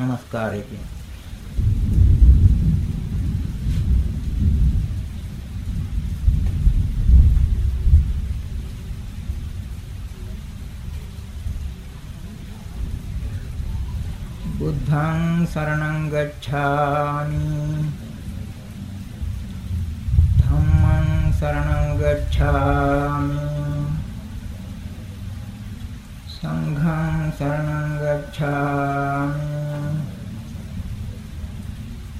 নমස්කාරය කියන. බුද්ධං සරණං ගච්ඡාමි ධම්මං සරණං ගච්ඡාමි සංඝං සරණං ගච්ඡාමි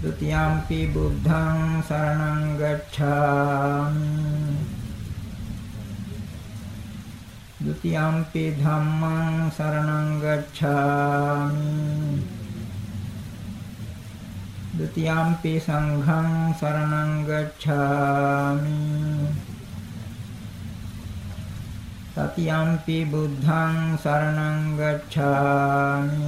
ဒုတိယံ පි බුද්ධං සරණං ගච්ඡාමි ဒုတိယံ පි ධම්මං සරණං ගච්ඡාමි ဒုတိယံ පි සංඝං සරණං ගච්ඡාමි තතියම්පි බුද්ධං සරණං ගච්ඡාමි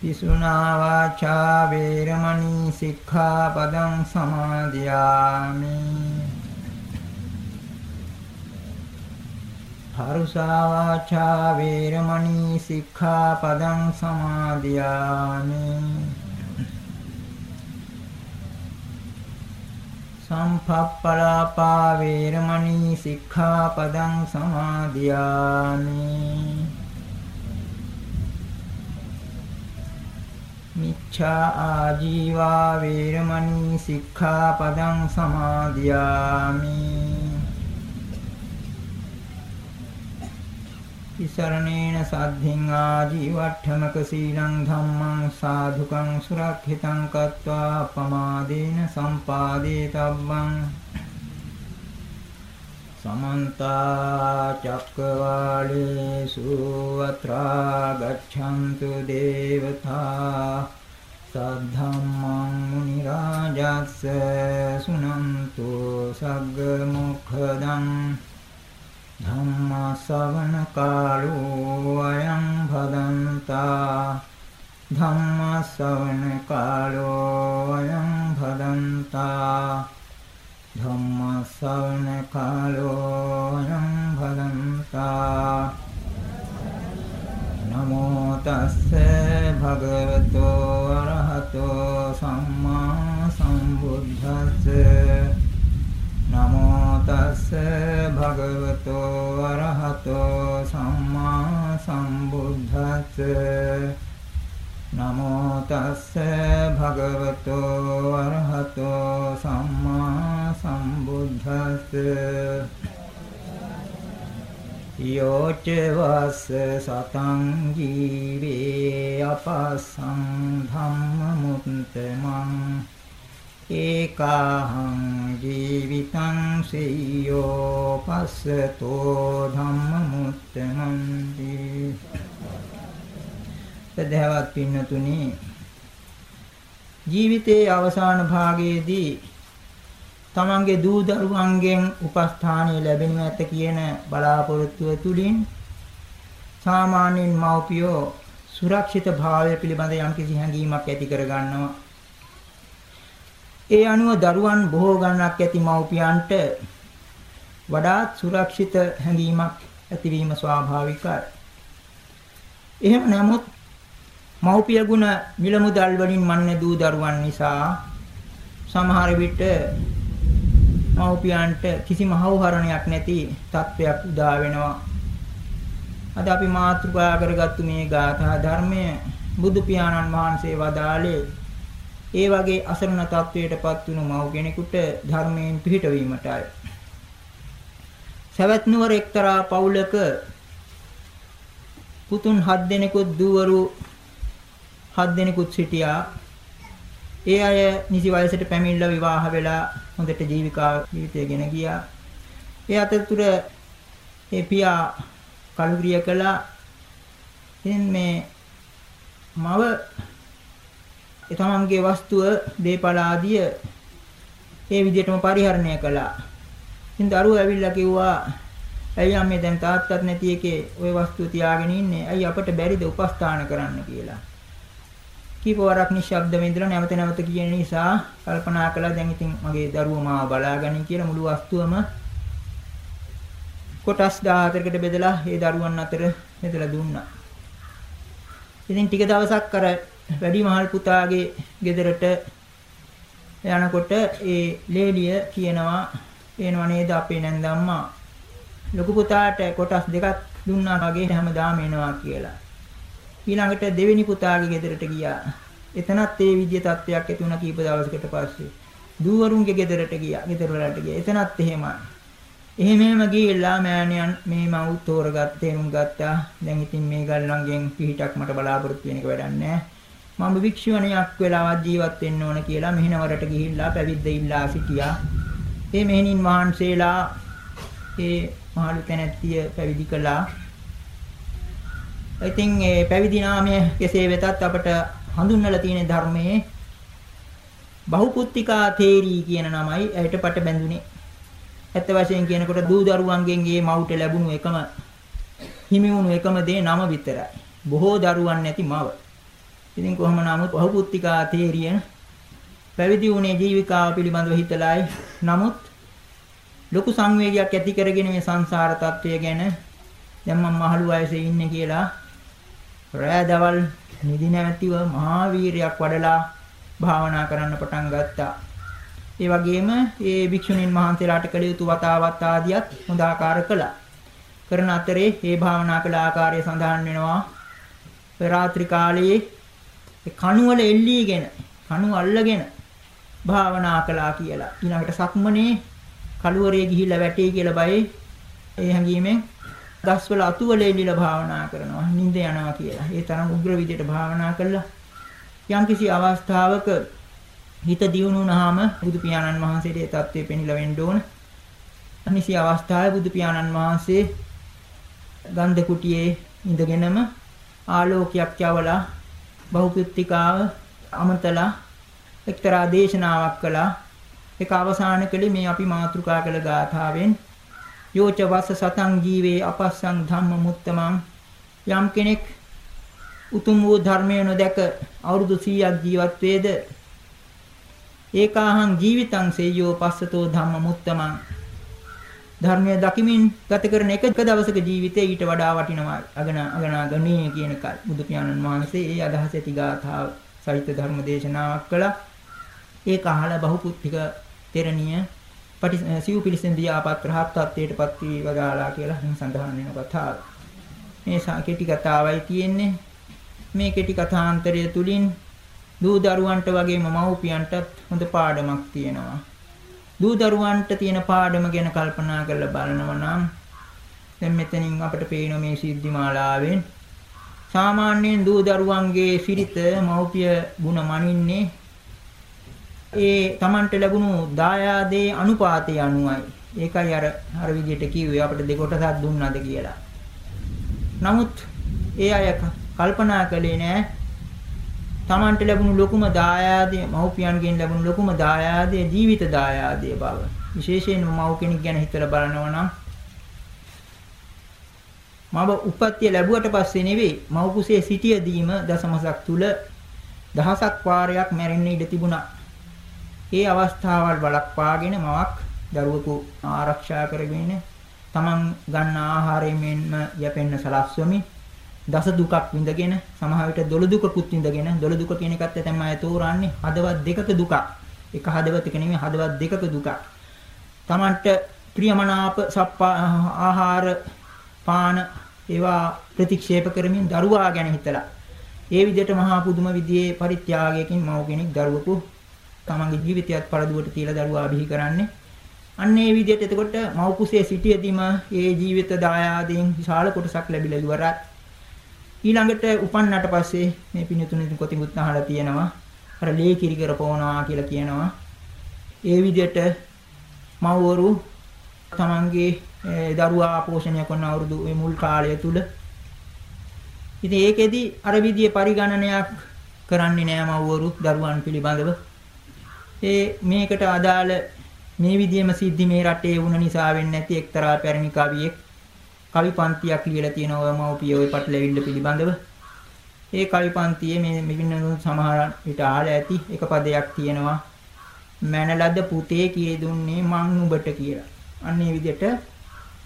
පිසුනා වාචා වේරමණී සික්ඛාපදං සමාදියාමි. හරුසා වාචා වේරමණී සික්ඛාපදං සමාදියාමි. සම්පප්පලාපා වේරමණී සික්ඛාපදං සමාදියාමි. මිච්ඡා ආජීවා වේරමණී සික්ඛාපදං සමාදියාමි. ඉසරණේන සද්ධින් ආජීවට්ඨමක සීලං ධම්මං සාධුකං සුරක්ෂිතං කତ୍වා පමාදේන සම්පාදේ තබ්බං. සමන්ත චක්කවාලේසු අත්‍රා ගච්ඡන්තු දේවතා සද්ධම්මං මුනි රාජස්ස සුනන්තු සග්ග මොක්ඛදං ධම්ම ශ්‍රවණ කාලෝ අයං භදන්තා ධම්ම ශ්‍රවණ කාලෝ අයං භදන්තා ධම්ම ශ්‍රවණ කාලෝ අයං භදන්තා නමෝ තස්ස භගවතෝ අරහතෝ සම්මා සම්බුද්දස්ස නමෝ තස්ස භගවතෝ අරහතෝ සම්මා සම්බුද්දස්ස නමෝ තස්ස භගවතෝ අරහතෝ සම්මා සම්බුද්දස්ස යෝච වස්ස සතං ජීවේ අපස්සං ධම්ම මුත්තමං ඒකාහං ජීවිතං සෙය්‍යෝ පස්සතෝ ධම්මමුත්තමන්ති සදහවත් පින්නතුනි ජීවිතයේ අවසාන භාගයේදී තමන්ගේ දූ දරුවන්ගෙන් උපස්ථානය ලැබෙනු ඇත කියන බලාපොරොත්තුව තුලින් සාමාන්‍යයෙන් මව්පියෝ සුරක්ෂිත භාවය පිළිබඳ යම්කිසි හැඟීමක් ඇති කර ගන්නවා ඒ අනුව දරුවන් බොහෝ ගණනක් ඇති මව්පියන්ට වඩාත් සුරක්ෂිත හැඟීමක් ඇතිවීම ස්වාභාවිකයි. එහෙම නමුත් මව්පිය ගුණ මිල මුදල් වලින් මන්නේ දූ දරුවන් නිසා සමහර විට මව්පියන්ට කිසිම හවුහරණයක් නැති තත්වයක් උදා වෙනවා. අද අපි මාතෘකා කරගත්තු මේ ගාථා ධර්මය බුදු පියාණන් වහන්සේ වදාළේ ඒ වගේ අසරණ තත්වයටපත් වුණු මව් කෙනෙකුට ධර්මයෙන් පිහිටවීමටයි. සවැත් නුවර එක්තරා පවුලක පුතුන් හත් දෙනෙකුත් දූවරු හත් දෙනෙකුත් සිටියා. ඒ අය නිසි වයසට පැමිණලා විවාහ වෙලා හොඳට ජීවිකා ජීවිතය ගෙන ගියා. ඒ අතරතුර ඒ පියා කලුරිය කළා. ඉතින් මේ මව ඒ තමන්ගේ වස්තුව දීපල ආදිය ඒ විදිහටම පරිහරණය කළා. ඉතින් දරුවෝ ඇවිල්ලා කිව්වා ඇයි අම්මේ දැන් තාත්තත් නැති එකේ ওই වස්තුව තියාගෙන ඉන්නේ. ඇයි අපට බැරිද උපස්ථාන කරන්න කියලා. කීප වරක් නිශ්ශබ්දව ඉඳලා නැවත නැවත කියන නිසා කල්පනා කළා දැන් ඉතින් මගේ දරුවෝ මාව බලාගනින් කියලා මුළු වස්තුවම කොටස් 14කට බෙදලා ඒ දරුවන් අතර බෙදලා දුන්නා. ඉතින් ටික දවසක් අර වැඩිමහල් පුතාගේ ගෙදරට යනකොට ඒ ලේලිය කියනවා එනවා නේද අපේ නැන්දම්මා ලොකු පුතාට කොටස් දෙකක් දුන්නා වගේ හැමදාම එනවා කියලා. ඊළඟට දෙවෙනි පුතාගේ ගෙදරට ගියා. එතනත් ඒ විදිය තත්ත්වයක් ඇති වුණා කීප දවසකට පස්සේ. දූවරුන්ගේ ගෙදරට ගියා. ගෙදර වලට ගියා. එතනත් එහෙමයි. එහෙම එහෙම ගිහිල්ලා මෑණියන් මේ මව් තෝරගත්ත එනුම් ගත්තා. දැන් ඉතින් මේ ගල්ලන්ගෙන් පිහිටක් මට බලාපොරොත්තු වෙන එක වැඩක් නැහැ. මම භික්ෂුවණියක් වෙලාවත් ජීවත් වෙන්න ඕන කියලා මෙහිනවරට ගිහිල්ලා පැවිද්ද ඉල්ලා සිටියා. මේ මෙහෙණින් වහන්සේලා ඒ මහලු තැනැත්තිය පැවිදි කළා. ඉතින් ඒ පැවිදි නාමය කෙසේ වෙතත් අපට හඳුන්වලා තියෙන ධර්මයේ බහුපුත්තිකා තේරී කියන නමයි ඇයට පට බැඳුනේ. ඇත්ත වශයෙන් කියනකොට දූ දරුවන්ගෙන් ගේ මවුට ලැබුණු එකම හිමි වුණු එකම දේ නම විතරයි. බොහෝ දරුවන් නැති මව. ඉතින් කොහොම නමුත් බහුපුත්තිකා තේරිය පැවිදි වුණේ ජීවිකාව පිළිබඳව හිතලායි. නමුත් ලොකු සංවේගයක් ඇති කරගෙන මේ සංසාර තත්වය ගැන දැන් මම මහලු වයසේ ඉන්නේ කියලා රෑ දවල් නිදි නැතිව මහා වීරයක් වඩලා භාවනා කරන්න පටන් ගත්තා. ඒ වගේම ඒ භික්ෂුණීන් වහන්සේලාට කළ යුතු වතාවත් ආදියත් හොඳ ආකාර කළා. කරන අතරේ මේ භාවනා කළ ආකාරය සඳහන් වෙනවා. රාත්‍රී කාලයේ කණුවල එල්ලීගෙන කණුව අල්ලගෙන භාවනා කළා කියලා. ඊළඟට සක්මනේ කළුවරේ ගිහිල්ලා වැටේ කියලා බයයි ඒ හැඟීමෙන් දස්වල අතුවල එල්ලීලා භාවනා කරනවා. නිින්ද යනවා කියලා. ඒ තරම් උග්‍ර විදියට භාවනා කළා. යම්කිසි අවස්ථාවක හිත දියුණු වුණාම බුදු පියාණන් වහන්සේට ඒ தත්ත්වය පෙනිලා වෙන්න ඕන. අනිසි අවස්ථාවේ බුදු පියාණන් වහන්සේ ගන්ධ කුටියේ ඉඳගෙනම ආලෝකයක් යවලා බහුපුත්තිකාව අමතලා එක්තරා දේශනාවක් කළා. ඒක අවසාන කළේ මේ අපි මාතෘකා කළ ගාථාවෙන් යෝච වස්ස සතං ජීවේ අපස්සං ධම්ම මුත්තමං. යම් කෙනෙක් උතුම් වූ ධර්මය නොදැක අවුරුදු 100ක් ජීවත් වේද? ඒකාහං ජීවිතං සේයෝ පස්සතෝ ධම්ම මුත්තමං. ධර්මය දකිමින් ගත කරන එක දවසක ජීවිතේ ඊට වඩා වටිනවා අගන අගනාගණීය කියන කල්. බුදු පියාණන් වහන්සේ ඒ අදහස ඇති ගාථා සහිත ධර්ම දේශනාවක් කළා. ඒක අහලා බහුපුත්තික තෙරණිය පටි සිව් පිළිසෙන් දියාපත් රහත් ත්වයටපත් වී වදාලා කියලා හින් සඳහන් වෙන කතාව. මේ කෙටි කතාවයි තියෙන්නේ. මේ කෙටි කථාන්තරය තුලින් දූ දරුවන්ට වගේම මව්පියන්ටත් හොඳ පාඩමක් තියෙනවා. දූ දරුවන්ට තියෙන පාඩම ගැන කල්පනා කරලා බලනවා නම් දැන් මෙතනින් අපිට පේන මේ සිද්ධි මාලාවෙන් සාමාන්‍යයෙන් දූ දරුවන්ගේ සිරිත මව්පිය ගුණ මනින්නේ ඒ Tamanට ලැබුණු දායාදේ අනුපාතය අනුවයි. ඒකයි අර අර විදිහට කිව්වේ අපිට දෙකොටසක් දුන්නාද කියලා. නමුත් ඒ අය කල්පනා කළේ නෑ Tamanට ලැබුණු ලොකුම දායාදේ මව්පියන්ගෙන් ලැබුණු ලොකුම දායාදේ ජීවිත දායාදේ බව. විශේෂයෙන්ම මව් කෙනෙක් ගැන හිතලා බලනවා නම් මම උපත්ය ලැබුවට පස්සේ නෙවෙයි මව් කුසේ සිටියදීම දසමසක් තුල දහසක් වාරයක් මැරෙන්න ඉඩ තිබුණා. ඒ අවස්ථාවල් බලක්වාගෙන මවක් දරුවෙකු ආරක්ෂා කරගෙන තමන් ගන්න ආහාරයෙන් මෙන්ම යැපෙන්න සලස්වමින් දස දුකක් විඳගෙන සමහර විට දොළ දුකකුත් විඳගෙන දොළ දුක කියන එකත් තමයි අය තෝරන්නේ හදවත් දෙකක දුකක්. එක හදවතක නෙමෙයි හදවත් දෙකක දුකක්. තමන්ට ප්‍රියමනාප සප්පා ආහාර පාන ඒවා ප්‍රතික්ෂේප කරමින් දරුවා ගැන හිතලා. ඒ විදිහට මහා පුදුම විදිහේ පරිත්‍යාගයකින් මව කෙනෙක් දරුවෙකු තමන්ගේ ජීවිතයත් පළදුවට තියලා දරුවා බිහි කරන්නේ. අන්න ඒ විදිහට එතකොට මව කුසේ සිටියදීම ඒ ජීවිත දායාදයෙන් විශාල කොටසක් ලැබිලා ඉවරයි. ඊළඟට උපන්නට පස්සේ මේ පිණිතුනින් කොතිමුත් අහලා තියෙනවා. අර ලේ කිරි කරපවනවා කියලා කියනවා. ඒ විදිහට මව්වරු තමන්ගේ දරුවා පෝෂණය කරන අවුරුදු මුල් කාලය තුල ඉතින් ඒකෙදි අර විදිහේ පරිගණනයක් කරන්නේ නෑ මව්වරු දරුවන් පිළිබඳව. ඒ මේකට අදාළ මේ විදිහේම සිද්ධි මේ රටේ වුණ නිසා වෙන්නේ නැති එක්තරා පැරණි කවියෙක් කවි පන්තියක් ලියලා තියෙනවා මව්පිය ওই පටලැවිල්ල පිළිබඳව. ඒ කවි පන්තියේ මේ මෙන්න සමහර විට අහලා ඇති එක පදයක් තියෙනවා. මැනලද පුතේ කියේ දුන්නේ මං නුඹට කියලා. අන්න ඒ විදිහට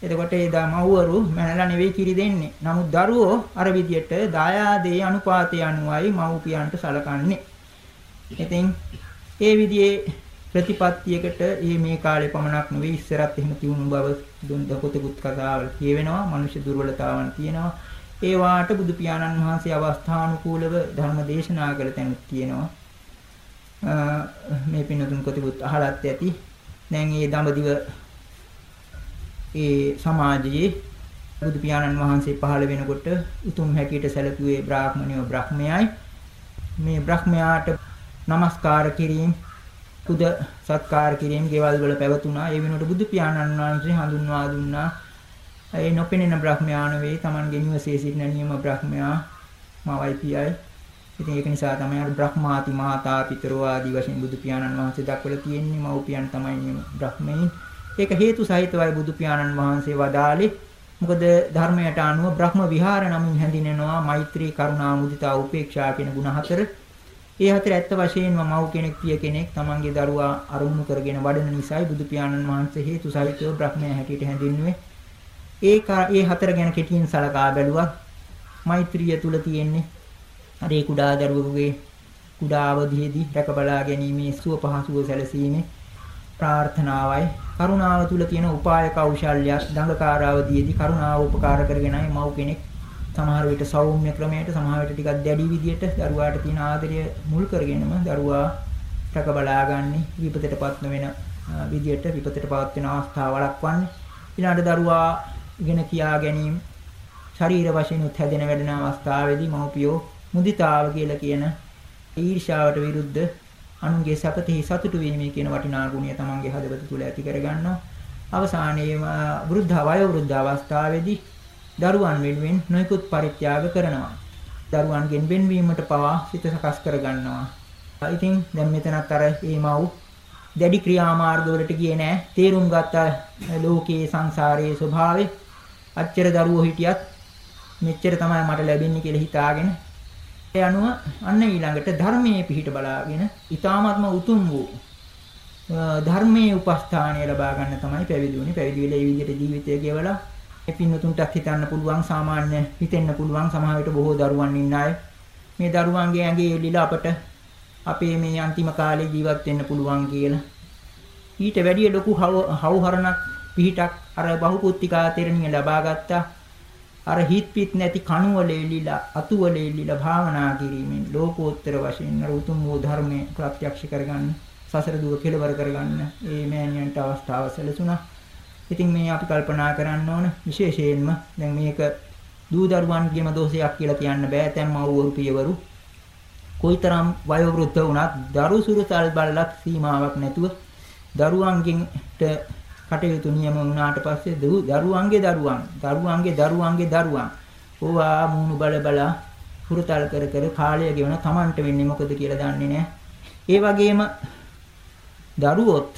එතකොට ඒ මව්වරු මැනලා නෙවෙයි කිරි දෙන්නේ. නමුත් දරුවෝ අර විදිහට දායාදේ අනුපාතය අනුවයි මව්පියන්ට සලකන්නේ. ඉතින් ඒ විදිහේ ප්‍රතිපත්තියකට මේ මේ කාලේ පමණක් නෙවෙයි ඉස්සරත් එහෙම තියුණු බව දුන් දකොතෙකුත් කතාවල කියවෙනවා. මනුෂ්‍ය දුර්වලතාවන් තියෙනවා. ඒ වාට බුදු පියාණන් වහන්සේ අවස්ථානුකූලව ධර්ම දේශනා කළ තැනුත් තියෙනවා. මේ පින්නතුන් කොතිකුත් අහලත් ඇති. දැන් මේ දඹදිව ඒ සමාජයේ බුදු පියාණන් වහන්සේ පහළ වෙනකොට උතුම් හැටියට සැලකුවේ බ්‍රාහ්මණයෝ බ්‍රහ්මයයි. මේ බ්‍රහ්මයාට নমස්කාර කිරීම පුද සත්කාර කිරීම ගෙවල් වල පැවතුණා. ඒ වෙනුවට බුදු පියාණන් වහන්සේ හඳුන්වා දුන්නා. ඒ නොපෙනෙන බ්‍රහ්මයාන වේ. Tamanගේ නිවසේ සිටින නියම බ්‍රහ්මයා මවයි පියයි. ඉතින් ඒක නිසා තමයි අර බ්‍රහ්මාති මාතා පිතරෝ ආදී වශයෙන් බුදු පියාණන් වහන්සේ දක්වලා තියෙන්නේ. මව්පියන් තමයි නියම බ්‍රහ්මයින්. ඒක හේතු සහිතවයි බුදු පියාණන් වහන්සේ වදාළේ. මොකද ධර්මයට අනුව බ්‍රහ්ම විහාර නමින් හැඳින්වෙනවා මෛත්‍රී කරුණා මුදිතා උපේක්ෂා කියන ගුණ හතර. ඒ හතර ඇත්ත වශයෙන්ම මව් කෙනෙක් පිය කෙනෙක් තමන්ගේ දරුවා අරුණු කරගෙන වඩන නිසායි බුදු පියාණන් වහන්සේ හේතු සහිතව බ්‍රහ්මයා හැටියට හැඳින්වුවේ. ඒ ඒ හතර ගැන කෙටියෙන් සලකා බැලුවා. මෛත්‍රිය තුල තියෙන්නේ අර ඒ කුඩා දරුවෙකුගේ කුඩා අවධියේදී රැක බලා ගැනීමේ සුව පහසුව සැලසීමේ ප්‍රාර්ථනාවයි කරුණාව තුල තියෙන උපාය කෞශල්‍යයක් දඟකාරාවදීදී කරුණාව උපකාර කරගෙනයි මව් කෙනෙක් සමහර විට සෞම්‍ය ක්‍රමයට සමහර විට ටිකක් දැඩි විදියට දරුවාට තියෙන ආදරය මුල් කරගෙනම දරුවා රැක බලාගන්නේ විපතටපත් නොවන විදියට විපතටපත් වෙන අවස්ථා වළක්වන්නේ ඊළඟට දරුවා ඉගෙන කියා ගැනීම ශරීර වශයෙන් උත් හැදෙන වැඩෙන අවස්ථාවේදී මව්පියෝ මුදිතාව කියලා කියන ඊර්ෂාවට විරුද්ධ අනුන්ගේ සැපතෙහි සතුටු වීමේ කියන වටිනා ගුණය තමන්ගේ හදවත තුළ ඇති කරගන්නවා. අවසානයේ වෘද්ධ වයෝ වෘද්ධ අවස්ථාවේදී දරුවන් වෙනුවෙන් නොයෙකුත් පරිත්‍යාග කරනවා. දරුවන්ගෙන් වෙන්වීමට පවා සිත සකස් කරගන්නවා. ඉතින් දැන් මෙතනත් අර මේ මව් දැඩි ක්‍රියාමාර්ගවලට ගියේ නෑ. තේරුම් ගත්ත ලෝකයේ සංසාරයේ ස්වභාවය. අච්චර දරුවෝ හිටියත් මෙච්චර තමයි මට ලැබෙන්නේ කියලා හිතාගෙන ඒ අනුව අන්න ඊළඟට ධර්මයේ පිහිට බලාගෙන ඊ타ත්ම උතුම් වූ ධර්මයේ උපස්ථානය ලබා ගන්න තමයි පැවිදි වුනේ. පැවිදි වෙලා මේ විදිහට ජීවිතය ගෙවලා මේ පින්නතුන්ටත් හිතන්න පුළුවන් සාමාන්‍ය හිතෙන්න පුළුවන් සමහර විට බොහෝ දරුවන් ඉන්න අය මේ දරුවන්ගේ ඇඟේ එල්ලිලා අපට අපේ මේ අන්තිම කාලේ ජීවත් වෙන්න පුළුවන් කියලා. ඊට වැඩිය ලොකු හවුහරණක් පිහිටක් අර බහුපුත්තිකා තෙරණිය ලබා ගත්තා. අර හිත් පිට නැති කණුවල එලිලා අතුවල එලිලා භාවනා කිරීමෙන් ලෝකෝත්තර වශයෙන් අර උතුම් වූ ධර්මයේ ප්‍රත්‍යක්ෂ කරගන්න සසර දුක කෙලවර කරගන්න ඒ මෑණියන්ට අවස්ථාව සැලසුණා. ඉතින් මේ අපි කල්පනා කරන්න ඕන විශේෂයෙන්ම දැන් මේක දූ දරුවන්ගේම දෝෂයක් කියලා කියන්න බෑ. දැන් මව්වරු පියවරු කොයිතරම් වයෝවෘද්ධ වුණත් දරු සුරුතල් බල්ලක් සීමාවක් නැතුව දරුවන්ගෙන්ට කටයුතු නියම වුණාට පස්සේ දරුවන්ගේ දරුවන් දරුවන්ගේ දරුවන්ගේ දරුවන් ඕවා මූණු බල බල හුරුතල් කර කර කාලය ගෙවන Tamanට වෙන්නේ මොකද කියලා දන්නේ නැහැ. ඒ වගේම දරුවොත්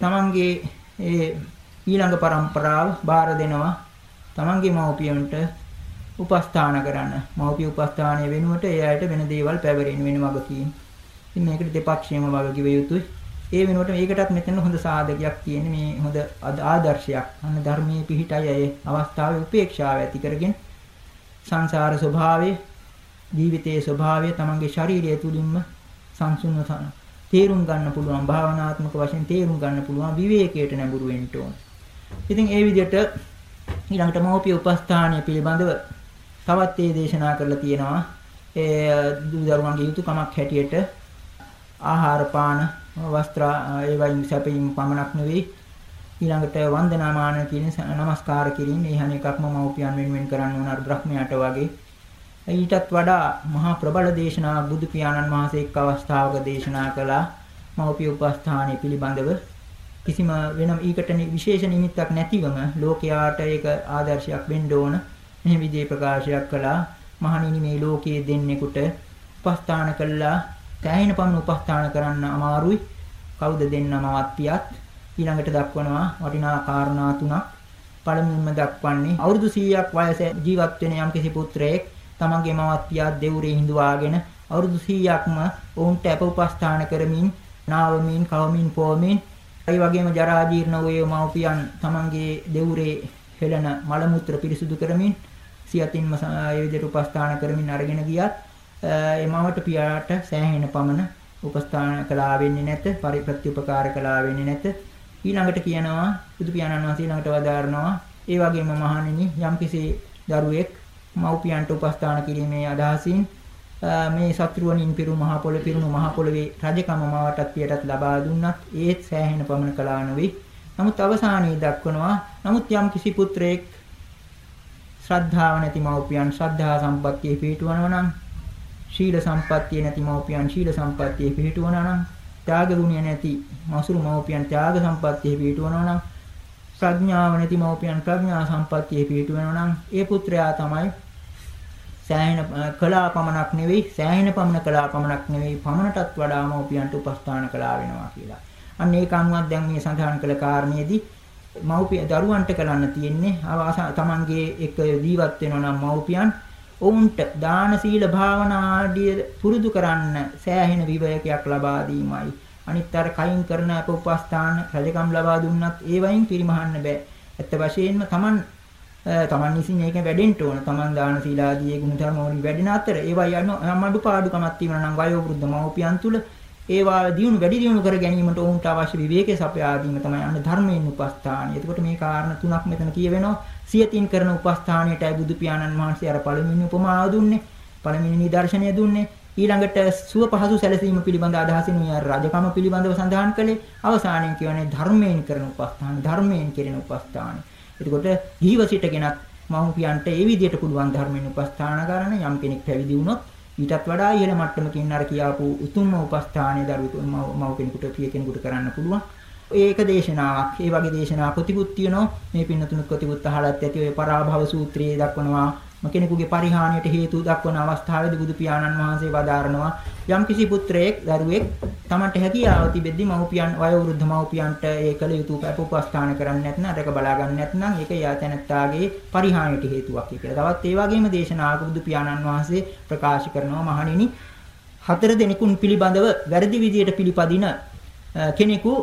Tamanගේ ඒ ඊළඟ પરම්පරාව බාර දෙනවා Tamanගේ මව්පියන්ට උපස්ථාන කරන්න. මව්පිය උපස්ථානය වෙනුවට ඒ අයට වෙන දේවල් පැවරෙන වෙන වගකීම්. ඉතින් මේකට දෙපක්ෂයම වගකිව යුතුයි. ඒ වෙනුවට මේකටත් මෙතන හොඳ සාධකයක් තියෙන්නේ මේ හොඳ ආදර්ශයක්. අන්න ධර්මයේ පිහිටයි ඒ අවස්ථාවේ උපේක්ෂාව ඇති කරගෙන සංසාර ස්වභාවය ජීවිතයේ ස්වභාවය තමන්ගේ ශාරීරිය තුලින්ම සංසුන්ව තේරුම් ගන්න පුළුවන් භාවනාත්මක වශයෙන් තේරුම් ගන්න පුළුවන් විවේකයට නැඹුරු වෙන්න ඕන. ඉතින් ඒ විදිහට ඊළඟට මෝපිය උපස්ථානය පිළිබඳව තවත් ඒ දේශනා කරලා තියෙනවා. ඒ දරුවන්ගේ යුතුයකමක් හැටියට ආහාර පාන වස්ත්‍ර ඒවයින් සැපීම පමණක් නෙවෙයි ඊළඟට වන්දනාමාන කියන නමස්කාර කිරීම මේ හැම එකක්ම මව්පියන් වෙනුවෙන් කරන්න ඕන අර බ්‍රහ්මයාට වගේ ඊටත් වඩා මහා ප්‍රබල දේශනා බුදු පියාණන් වහන්සේ එක් අවස්ථාවක දේශනා කළා මව්පිය උපස්ථානය පිළිබඳව කිසිම වෙනම ඊකට විශේෂ නිමිත්තක් නැතිවම ලෝකයාට ඒක ආදර්ශයක් වෙන්න ඕන. මෙහි විදිහේ ප්‍රකාශයක් කළා. මහණෙනි මේ ලෝකයේ දෙන්නෙකුට උපස්ථාන කළා තැයින පමණ උපස්ථාන කරන්න අමාරුයි. කවුද දෙන්නමවත් පියත් ඊළඟට දක්වනවා වටිනා කාරණා තුනක්. පළමුවෙන්ම දක්වන්නේ අවුරුදු 100ක් වයස ජීවත් වෙන යම්කිසි පුත්‍රයෙක් තමන්ගේ මවත් පියාත් දෙවුරේ හිඳුවාගෙන අවුරුදු 100ක්ම ඔවුන්ට අප උපස්ථාන කරමින් නාවමින් කවමින් පොවමින් ඒ වගේම ජරා ජීර්ණ වූ මව්පියන් තමන්ගේ දෙවුරේ හෙළන මල මුත්‍ර පිරිසුදු කරමින් සියතින්ම ඒ විදිහට උපස්ථාන කරමින් අරගෙන ගියත් ඒ මවට පියාට සෑහෙන පමණ උපස්ථාන කළා වෙන්නේ නැත පරිප්‍රත්‍යුපකාර කළා වෙන්නේ නැත. ඊළඟට කියනවා බුදු පියාණන් වහන්සේ ළඟට වදාරනවා ඒ වගේම මහණෙනි යම්කිසි දරුවෙක් මව්පියන්ට උපස්ථාන කිරීමේ අදහසින් මේ සත්‍රුවණින් පිරු මහ පොළ පිරුණු මහ පොළවේ රජකම මවටත් පියටත් ලබා දුන්නත් ඒත් සෑහෙන පමණ කළා නොවේ. නමුත් අවසානයේ දක්වනවා නමුත් යම් කිසි පුත්‍රයෙක් ශ්‍රද්ධාව නැති මව්පියන් ශ්‍රද්ධා සම්පත්තියේ පිහිටුවනවා නම් ශීල සම්පත්තියේ නැති මව්පියන් ශීල සම්පත්තියේ පිහිටුවනවා නම් ත්‍යාග ගුණය නැති මසුරු මව්පියන් ත්‍යාග සම්පත්තියේ පිහිටුවනවා නම් ප්‍රඥාව නැති මව්පියන් ප්‍රඥා සම්පත්තියේ පිහිටුවනවා නම් ඒ පුත්‍රයා තමයි සෑහෙන කලා පමණක් නෙවෙයි සෑහෙන පමණ කලා පමණක් නෙවෙයි පමණටත් වඩා මව්පියන්ට උපස්ථාන කළා වෙනවා කියලා. අන්න ඒක අනුවත් දැන් මේ සඳහන් කළ කාරණේදී මව්පිය දරුවන්ට කරන්න තියෙන්නේ තමන්ගේ එක ජීවත් වෙනවා නම් මව්පියන් ඔවුන්ට දාන සීල භාවනා ආදී පුරුදු කරන්න සෑහෙන විවේකයක් ලබා දීමයි. අනිත් අර කයින් කරන අප උපස්ථාන රජකම් ලබා දුන්නත් ඒ වයින් පරිමහන්න බෑ. ඇත්ත වශයෙන්ම තමන් තමන් විසින් ඒක වැඩෙන්න ඕන. තමන් දාන සීලාදී ගුණධර්ම වලින් වැඩෙන අතර ඒවා යන අඩුපාඩුකමක් තියෙනවා නම් වයෝ වෘද්ධ මව්පියන් තුල ඒවා දියුණු වැඩි දියුණු කර ගැනීමට ඔවුන්ට අවශ්‍ය විවේකයේ සපයා දීම තමයි අන්න ධර්මයෙන් උපස්ථානය. එතකොට මේ කාරණ තුනක් මෙතන කියවෙනවා. සියතින් කරන උපස්ථානයටයි බුදු පියාණන් වහන්සේ අර පළවෙනි උපමාව දුන්නේ. පළවෙනි නිදර්ශනය දුන්නේ. ඊළඟට සුව පහසු සැලසීම පිළිබඳ අදහසින් රජකම පිළිබඳව සඳහන් කළේ අවසානයේ කියවනේ ධර්මයෙන් කරන උපස්ථාන ධර්මයෙන් කෙරෙන උපස්ථාන. එතකොට ගිහිව සිටගෙනත් මව්පියන්ට ඒ විදිහට පුළුවන් ධර්මයෙන් උපස්ථාන කරන යම් කෙනෙක් පැවිදි වුණොත් ඊටත් වඩා ඉහළ මට්ටමකින් අර කියාපු උතුම්ම උපස්ථානයේ දරුවෙකු මව් කෙනෙකුට පිය කෙනෙකුට කරන්න පුළුවන්. ඒක දේශනාවක්. ඒ වගේ දේශනා ප්‍රතිපුත් තියෙනවා. මේ පින්නතුණු ප්‍රතිපුත් අහලත් ඇති ඔය පරාභව සූත්‍රයේ දක්වනවා කෙනෙකුගේ පරිහානියට හේතු දක්වන අවස්ථාවේදී බුදු පියාණන් වහන්සේ වදාරනවා යම්කිසි පුත්‍රයෙක් දරුවෙක් තමන්ට හැකියාව තිබෙද්දි මව්පියන් වයෝවෘද්ධ මව්පියන්ට ඒ කළ යුතු උපස්ථාන කරන්නේ නැත්නම් අරක බලා ගන්න නැත්නම් ඒක යාතනත්තාගේ පරිහානියට හේතුවක් කියලා. තවත් ඒ වගේම දේශනාවක බුදු පියාණන් වහන්සේ ප්‍රකාශ කරනවා මහණෙනි හතර දෙනෙකුන් පිළිබඳව වැරදි විදියට පිළිපදින කෙනෙකු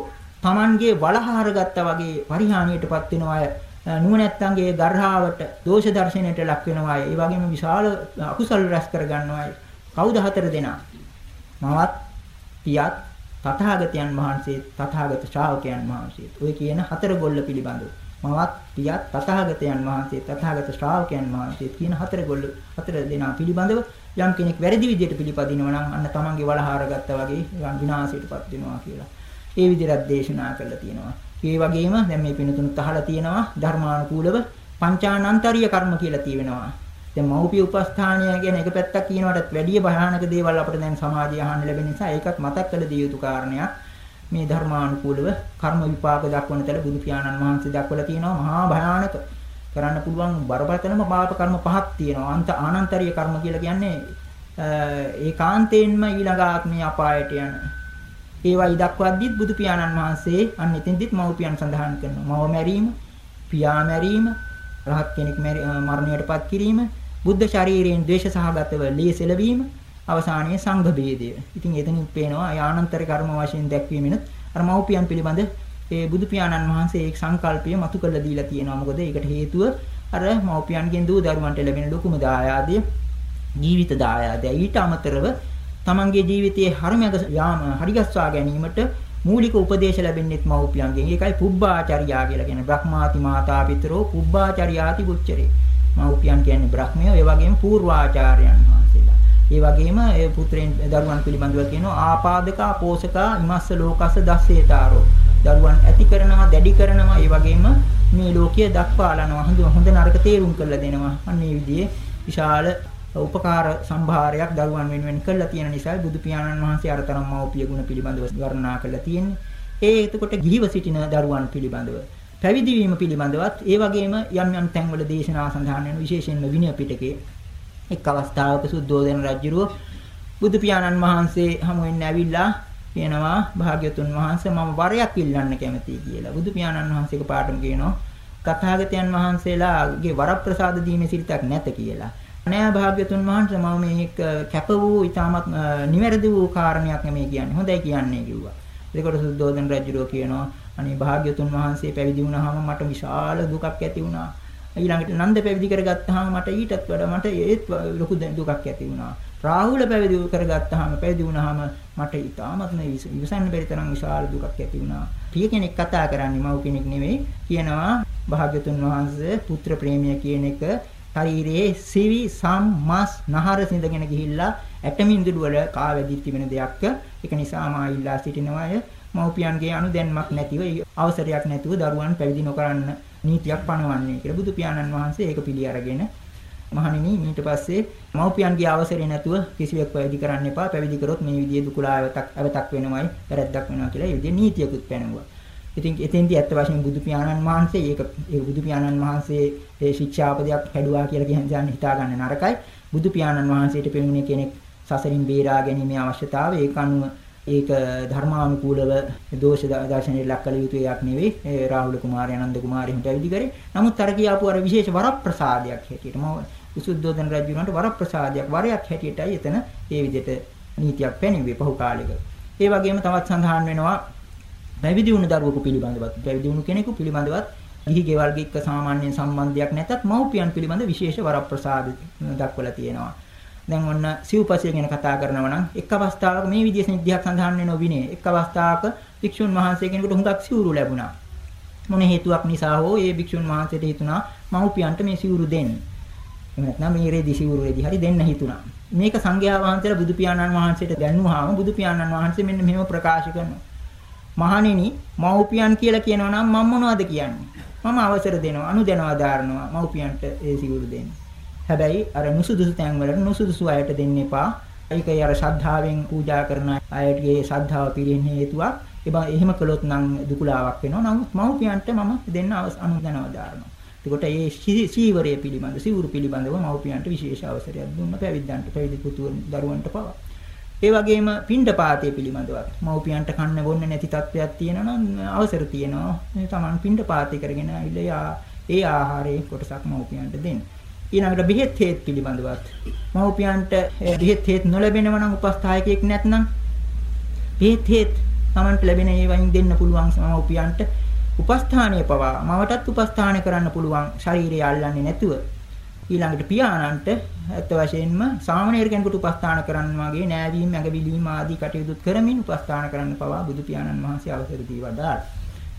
Tamanගේ වලහාර ගත්තා වගේ පරිහානියටපත් වෙනවා නුවණැත්තන්ගේ ගර්හාවට දෝෂ දර්ශනයට ලක් වෙනවා. ඒ වගේම විශාල අකුසල රැස් කර ගන්නවා. කවුද හතර දෙනා? මවත් පියත් තථාගතයන් වහන්සේ තථාගත ශ්‍රාවකයන් වහන්සේ. ඔය කියන හතර ගොල්ල පිළිබඳව. මවත් පියත් තථාගතයන් වහන්සේ තථාගත ශ්‍රාවකයන් වහන්සේ කියන හතර ගොල්ල හතර දෙනා පිළිබඳව යම් කෙනෙක් වැරදි විදිහට පිළිපදිනවා නම් අන්න තමන්ගේ වලහාර ගත්තා වගේ විනාශයටපත් වෙනවා කියලා. ඒ විදිහට දේශනා කරලා තියෙනවා. ඒ වගේම දැන් මේ පිනතුනුත් අහලා තියෙනවා ධර්මානුකූලව පංචානන්තරීය කර්ම කියලා තියෙනවා. දැන් මෞපිය උපස්ථානය ගැන එක පැත්තක් කියනවටත් වැඩිය භයානක දේවල් අපිට දැන් සමාජයේ අහන්න ලැබෙන නිසා ඒකත් මතක් කළ දිය යුතු කාරණයක්. මේ ධර්මානුකූලව කර්ම විපාක දක්වන තැන බුදු පියාණන් වහන්සේ දක්වලා තියෙනවා මහා භයානක කරන්න පුළුවන් බරපතලම පාප කර්ම පහක් තියෙනවා. අන්ත ආනන්තරීය කර්ම කියලා කියන්නේ ඒකාන්තයෙන්ම ඊළඟ ආත්මී අපායට යන ඒවයි දක්වද්දිත් බුදු පියාණන් වහන්සේ අන්න එතෙන්දිත් මව්පියන් සඳහන් කරනවා. මව මැරීම, පියා මැරීම, රහත් කෙනෙක් මරණයටපත් කිරීම, බුද්ධ ශරීරයෙන් ද්වේෂ සහගතව ලී සෙලවීම, අවසානයේ සංඝ ભેදය. ඉතින් එතනින් පේනවා ආනන්තර කර්ම වශයෙන් දැක්වීමෙනුත් අර මව්පියන් පිළිබඳ ඒ බුදු පියාණන් වහන්සේ ඒ සංකල්පය මතු කරලා දීලා තියෙනවා. මොකද ඒකට හේතුව අර මව්පියන්ගෙන් දූ දරුවන්ට ලැබෙන ලොකුම දායාදය ජීවිත දායාදය. ඊට අමතරව තමන්ගේ ජීවිතයේ හරිමඟ යාම හරිගස්වා ගැනීමට මූලික උපදේශ ලැබෙන්නේත් මව්පියන්ගෙන්. ඒකයි පුබ්බාචර්යා කියලා කියන්නේ. බ්‍රහ්මාති මාතා පිතරෝ පුබ්බාචර්යාති බුච්චරේ. මව්පියන් කියන්නේ බ්‍රහ්මයෝ ඒ වගේම පූර්වාචාර්යයන් වහන්සේලා. ඒ වගේම ඒ පුත්‍රයන් දරුවන් පිළිබඳව කියනවා ආපාදකා පෝෂකා ඉමස්ස ලෝකස්ස දස්සේතාරෝ. දරුවන් ඇති කරනවා, දැඩි කරනවා, ඒ වගේම මේ ලෝකයේ දක්වාලනවා. හොඳ හොඳ නරක තේරුම් කරලා දෙනවා. අන්න මේ විදිහේ විශාල උපකාර සම්භාරයක් දරුවන් වෙනුවෙන් කළා තියෙන නිසා බුදු පියාණන් වහන්සේ අරතරම් මව්පිය ගුණ පිළිබඳව වර්ණනා කළා තියෙන්නේ. ඒ එතකොට ගිහිව සිටින දරුවන් පිළිබඳව පැවිදි වීම පිළිබඳවත් ඒ වගේම යම් යම් තැන්වල දේශනා සඳහන් වෙන විශේෂයෙන්ම විනය පිටකේ එක් අවස්ථාවක සුද්ධෝදන රජුරුව බුදු පියාණන් වහන්සේ හමු වෙන්න ඇවිල්ලා කියනවා භාග්‍යතුන් වහන්සේ මම වරයක් ඉල්ලන්න කැමතියි කියලා. බුදු පියාණන් වහන්සේක පාඩම කියනවා තථාගතයන් වහන්සේලාගේ වරප්‍රසාද දීමේ සිරිතක් නැත කියලා. නෑ භාග්‍යතුන් වහන්සේ මම මේක කැප වූ ඊටමත් නිවැරදි වූ කාරණයක් නෙමෙයි කියන්නේ. හොඳයි කියන්නේ කිව්වා. එතකොට සුද්ධෝදන රජුරෝ කියනවා අනේ භාග්‍යතුන් වහන්සේ පැවිදි වුණාම මට විශාල දුකක් ඇති වුණා. ඊළඟට නන්ද පැවිදි කරගත්තාම මට ඊටත් වඩා මට ඒත් ලොකු දුකක් ඇති වුණා. රාහුල පැවිදි කරගත්තාම පැවිදි වුණාම මට ඊටාත්ම ඉවසන්න බැරි තරම් විශාල දුකක් ඇති වුණා. පිය කෙනෙක් කතා කරන්නේ මව් කෙනෙක් නෙවෙයි. කියනවා භාග්‍යතුන් වහන්සේ පුත්‍ර ප්‍රේමය කියන එක ශරීරයේ සිවි සම් මස් නහර සිඳගෙන ගිහිල්ලා ඇටමින්දුළු වල කාවැදි තිබෙන දෙයක්. ඒක නිසා මා ඉල්ලා සිටිනවා මව්පියන්ගේ අනුදැන්මක් නැතිව අවසරයක් නැතුව දරුවන් පැවිදි නොකරන්න නීතියක් පනවන්නේ කියලා බුදු පියාණන් වහන්සේ ඒක පිළි අරගෙන මහණෙනි ඊට පස්සේ මව්පියන්ගේ අවසරය නැතුව කිසිවෙක් පැවිදි කරන්න එපා පැවිදි කරොත් මේ විදිහේ දුකලාවතක් අවතක් වෙනවයි වැරද්දක් වෙනවා කියලා ඒ විදිහේ නීතියකුත් පැනවුවා. ඉතින් එතෙන්දී ඇත්ත වශයෙන්ම බුදු පියාණන් වහන්සේ ඒක ඒ බුදු පියාණන් වහන්සේ ඒ ශික්ෂාපදයක් හැදුවා කියලා කියන හිතා ගන්න නරකයි. බුදු පියාණන් වහන්සේට පෙනුනේ කෙනෙක් සසරින් බේරා ගැනීමේ අවශ්‍යතාවය ඒක අනුව ඒක ධර්මානුකූලව දෝෂ දර්ශනයේ ලක් කළ යුතු එකක් නෙවෙයි. ඒ රාහුල කුමාරය ආනන්ද කුමාරයන්ට පැවිදි කරේ. නමුත් අර කියාපු අර විශේෂ වරප්‍රසාදයක් හැටියට මම උසුද්ධෝදන රජුණන්ට වරප්‍රසාදයක් වරයක් හැටියටයි එතන ඒ විදිහට නීතියක් පැනෙන්නේ පහු කාලෙක. ඒ වගේම තවත් සඳහන් වෙනවා පැවිදි වුණු දරුවෙකු පිළිබඳවත් පැවිදි වුණු කෙනෙකු පිළිබඳවත් ගිහි ගෙවල් එක්ක සාමාන්‍ය සම්බන්ධයක් නැතත් මව්පියන් පිළිබඳ විශේෂ වරප්‍රසාද දක්වලා තියෙනවා. දැන් ඔන්න සිව්පසය ගැන කතා කරනවා නම් එක් අවස්ථාවක මේ විදිහේ සිද්ධියක් සඳහන් වෙනව විනේ. එක් අවස්ථාවක භික්ෂුන් වහන්සේ කෙනෙකුට හුඟක් සිවුරු ලැබුණා. මොන හේතුවක් නිසා හෝ ඒ භික්ෂුන් වහන්සේට හිතුණා මව්පියන්ට මේ සිවුරු දෙන්න. එහෙම නැත්නම් මේ රෙදි සිවුරු රෙදි හරි දෙන්න හිතුණා. මේක සංඝයා වහන්සේලා බුදු පියාණන් වහන්සේට දැන්වුවාම බුදු පියාණන් වහන්සේ මෙන්න මෙහෙම ප්‍රකාශ කරනවා. මහණෙනි මව්පියන් කියලා කියනවා නම් මම මොනවද කියන්නේ? මම අවසර දෙනවා, අනුදැනවා දාරනවා මව්පියන්ට ඒ සිවුරු දෙන්න. හැබැයි අර නුසුදුසු තැන් වල නුසුදුසු අයට දෙන්න එපා. ඒකයි අර ශ්‍රද්ධාවෙන් පූජා කරන අයගේ ශ්‍රද්ධාව පිරෙන්න හේතුවක්. ඒබා එහෙම කළොත් නම් දුකලාවක් වෙනවා. නමුත් මව්පියන්ට මම දෙන්න අනුදැනවා දාරනවා. එතකොට මේ සීවරය පිළිබඳ, සිවුරු පිළිබඳව මව්පියන්ට විශේෂ අවසරයක් දුන්න පැවිද්දන්ට, පැවිදි පුතු දරුවන්ට පවා. ඒ වගේම පිණ්ඩපාතය පිළිබඳවත්. මව්පියන්ට කන්න බොන්න නැති තත්ත්වයක් තියෙනවා නම් අවසර තියෙනවා. මේ Taman පිණ්ඩපාතය කරගෙන ආවිල්ලා ඒ ආහාරයේ කොටසක් මව්පියන්ට දෙන්න. ඊළඟට බෙහෙත් හේත් පිළිබඳවත්. මව්පියන්ට බෙහෙත් හේත් නොලැබෙනව නම් උපස්ථායකයෙක් නැත්නම් බෙහෙත් හේත් Tamanට ලැබෙන ඒවායින් දෙන්න පුළුවන් මව්පියන්ට උපස්ථානීය පවා. මවටත් උපස්ථාන කරන්න පුළුවන්. ශරීරය අල්ලන්නේ නැතුව. ඊළඟට පියාණන්ට ඇත්ත වශයෙන්ම සාමාන්‍ය කෙනෙකුට උපස්ථාන කරන්න වගේ නෑවීම ඇඟවිලීම ආදී කටයුතු කරමින් උපස්ථාන කරන්න පවා බුදු පියාණන් වහන්සේ අවසර දී වදාළ.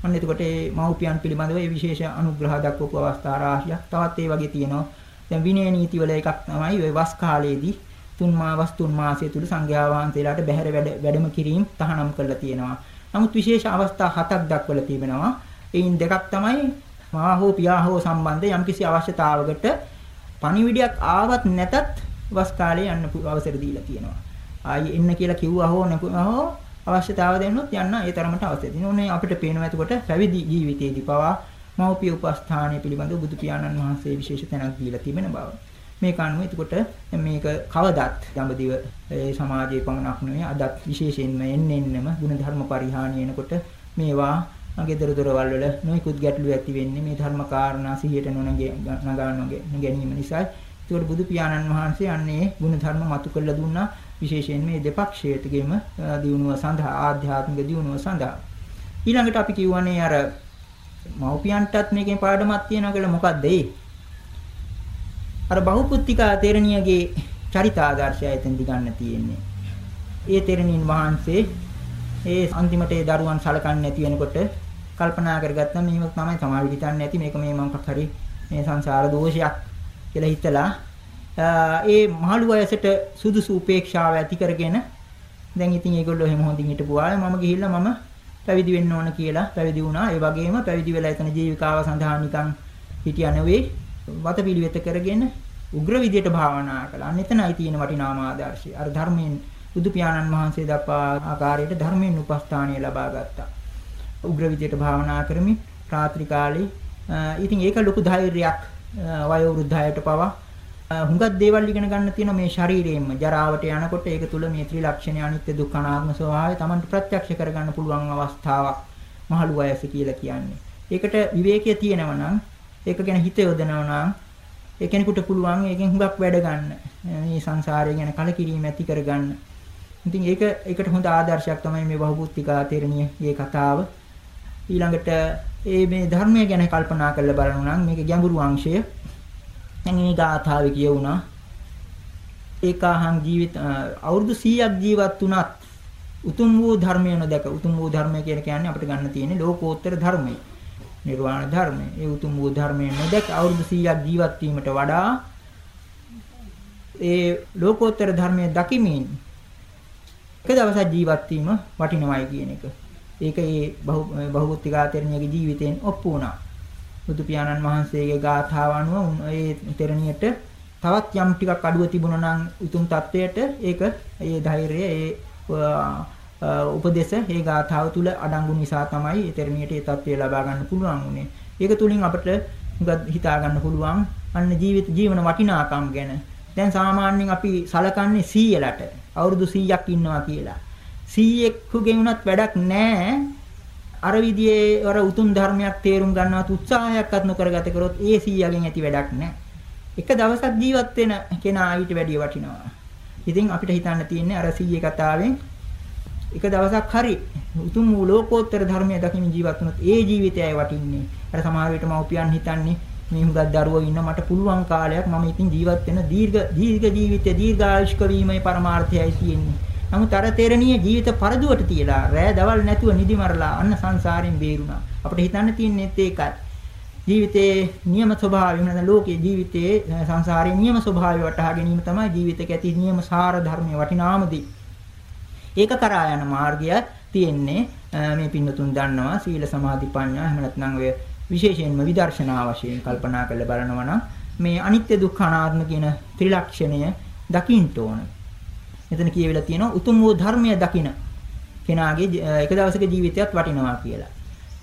අන්න එතකොට මේ මව්පියන් පිළිබඳව මේ විශේෂ අනුග්‍රහ දක්වපු අවස්ථා රාශියක් තවත් ඒ වගේ තියෙනවා. දැන් විනය නීති වල එකක් තමයි ওই වස් කාලයේදී තුන් මාවස් තුන් මාසය තුල සංඝයා වහන්සේලාට බැහැර වැඩ වැඩම කිරීම තහනම් කරලා තියෙනවා. නමුත් විශේෂ අවස්ථා හතක් දක්වලා තිබෙනවා. එයින් දෙකක් තමයි මා හෝ පියා හෝ සම්බන්ධ යම්කිසි අවශ්‍යතාවකට පණිවිඩයක් ආවත් නැතත් වස් කාලේ යන්න අවසර දීලා තියෙනවා. ආයි එන්න කියලා කිව්වා හෝ නැකුවා අවශ්‍යතාව දෙන්නොත් යන්න ඒ තරමට අවශ්‍ය දෙනවා. ඕනේ අපිට පේනවා එතකොට පැවිදි ජීවිතයේදී පවා මෞපිය උපස්ථානය පිළිබඳව බුදු පියාණන් වහන්සේ විශේෂ තැනක් දීලා තිබෙන බව. මේක අනුව එතකොට මේක කවදත් දඹදිව ඒ සමාජයේ පමණක් නෙවෙයි අදත් විශේෂයෙන්ම එන්න එන්නම ಗುಣධර්ම පරිහානිය එනකොට මේවා ගෙදර දොරවල් වල නොයිකුත් ගැටලු ඇති වෙන්නේ මේ ධර්ම කාරණා සිහියට නොනගේ නගානගේ ගැනීම නිසා. ඒකට බුදු පියාණන් වහන්සේ අන්නේ ගුණ ධර්ම මතු කරලා දුන්නා විශේෂයෙන් මේ දෙපක්ෂයටගෙම දියුණුව සඳහා ආධ්‍යාත්මික දියුණුව සඳහා. ඊළඟට අපි කියවනේ අර මව්පියන්ටත් මේකේ පාඩමක් තියෙනවා කියලා මොකක්ද ඒ? අර බහුපුත්තිකා තෙරණියගේ චරිතාදර්ශය එතෙන්දි ගන්න තියෙන්නේ. ඒ තෙරණින් වහන්සේ ඒ අන්තිමට ඒ දරුවන් සලකන්නේ නැති වෙනකොට කල්පනා කරගත්තා මේක තමයි සමාජ හිතන්නේ නැති මේක මේ මොකක් හරි මේ සංසාර දෝෂයක් කියලා හිතලා ඒ මහලු වයසට සුදුසු උපේක්ෂාව ඇති කරගෙන දැන් ඉතින් ඒගොල්ලෝ එහෙම හොඳින් හිටපු ආයේ මම ගිහිල්ලා මම පැවිදි වෙන්න ඕන කියලා පැවිදි වුණා. ඒ වගේම පැවිදි වෙලා එතන ජීවිකාව සඳහා නිකන් හිටියා නෙවෙයි වතපිළිවෙත කරගෙන උග්‍ර විදියට භාවනා කළා. මෙතනයි තියෙන වටිනාම ආදර්ශය. අර ධර්මයෙන් බුදු පියාණන් වහන්සේ දක්වා ආකාරයට ධර්මයෙන් උපස්ථානීය ලබා ගත්තා. උග්‍ර විදියට භාවනා කරමින් රාත්‍රී කාලේ ඉතින් ඒක ලොකු ධෛර්යයක් වයෝ වෘද්ධායට පවා හුඟක් දේවල් ඉගෙන ගන්න තියෙන මේ ශරීරයෙන්ම ජරාවට යනකොට ඒක තුල මේ ත්‍රිලක්ෂණ අනිත්‍ය දුක්ඛ අනාත්ම ස්වභාවය Tamanට ප්‍රත්‍යක්ෂ කරගන්න පුළුවන් අවස්ථාවක් මහලු වයස කියලා කියන්නේ. ඒකට විවේකයේ තියෙනවා නම් ඒක ගැන හිත යොදනවා නම් ඒ කෙනෙකුට පුළුවන් ඒකෙන් හුඟක් වැඩ ගන්න. මේ සංසාරය ගැන කලකිරීම ඇති කරගන්න. ඉතින් ඒක ඒකට හොඳ ආදර්ශයක් තමයි මේ බහුබුද්ධිකා තෙරණියගේ කතාව. ඊළඟට ඒ මේ ධර්මය ගැන කල්පනා කරලා බලනවා නම් මේකේ ගැඹුරු අංශය දැන් මේ ගාථාවේ කියවුණා ඒකාහං ජීවිත අවුරුදු 100ක් ජීවත් වුණත් උතුම් වූ ධර්මය නොදක උතුම් වූ ධර්මය කියලා කියන්නේ අපිට ගන්න තියෙන්නේ ලෝකෝත්තර ධර්මය. නිර්වාණ ධර්මය. ඒ උතුම් වූ ධර්මය නොදක අවුරුදු 100ක් ජීවත් වීමට වඩා ඒ ලෝකෝත්තර ධර්මය දකිමින් එක දවසක් ජීවත් වීම වටිනවයි කියන එක. ඒක ඒ බහුබුද්ධි ගාතෙරණියගේ ජීවිතයෙන් ඔප්පු වුණා. බුදු පියාණන් වහන්සේගේ ගාථාව අනුව ඒ තෙරණියට තවත් යම් ටිකක් අඩුව තිබුණා නම් උතුම් தත්වයට ඒක ඒ ධෛර්යය ඒ උපදේශ ඒ ගාථාව තුල අඩංගු නිසා තමයි ඒ තෙරණියට ඒ தත්වය ලබා ගන්න පුළුවන් වුණේ. ඒක තුලින් අපිට හිතා ගන්න පුළුවන් අන්න ජීවිත ජීවන වටිනාකම් ගැන. දැන් සාමාන්‍යයෙන් අපි සලකන්නේ 100ලට අවුරුදු 100ක් ඉන්නවා කියලා. 100ෙකුගෙන් උනත් වැඩක් නැහැ අර විදිහේ අර උතුම් ධර්මයක් තේරුම් ගන්නවත් උත්සාහයක්වත් නොකරගත කරොත් ඒ 100ගෙන් ඇති වැඩක් නැහැ. එක දවසක් ජීවත් වෙන කෙනා ඊට වැඩිය වටිනවා. ඉතින් අපිට හිතන්න තියෙන්නේ අර 100 කතාවෙන් එක දවසක් හරි උතුම් වූ ලෝකෝත්තර ධර්මය දකින්න ජීවත් වුණොත් ඒ ජීවිතයයි වටින්නේ. අර සමහර විට මව්පියන් හිතන්නේ මේ හුඟක් දරුවෝ ඉන්න මට පුළුවන් කාලයක් මම ඉතින් ජීවත් වෙන දීර්ඝ දීර්ඝ ජීවිතය දීර්ඝායුෂ්ක වීමේ පරමාර්ථයයි තියෙන්නේ. නමුත් අර තේරණිය ජීවිත පරදුවට තියලා රෑ දවල් නැතුව නිදි මරලා අන්න සංසාරයෙන් බේරුණා. අපිට හිතන්න තියෙන්නේ ඒකයි. ජීවිතයේ නියම ස්වභාවය වෙනද ලෝකයේ ජීවිතයේ සංසාරයේ නියම ස්වභාවය වටහා ගැනීම තමයි ජීවිතක ඇති නියම සාර ධර්මයේ වටිනාමදී. ඒක කරා යන මාර්ගය තියෙන්නේ මේ පින්නතුන් දන්නවා සීල සමාධි ප්‍රඥා එහෙම නැත්නම් ඔය විශේෂයෙන්ම විදර්ශනා වශයෙන් කල්පනා කරලා බලනවා නම් මේ අනිත්‍ය දුක්ඛ අනාත්ම කියන ත්‍රිලක්ෂණය දකින්න ඕන. මෙතන කියවිලා තියෙනවා උතුම් වූ ධර්මය දකින කෙනාගේ එක දවසක ජීවිතයත් වටිනවා කියලා.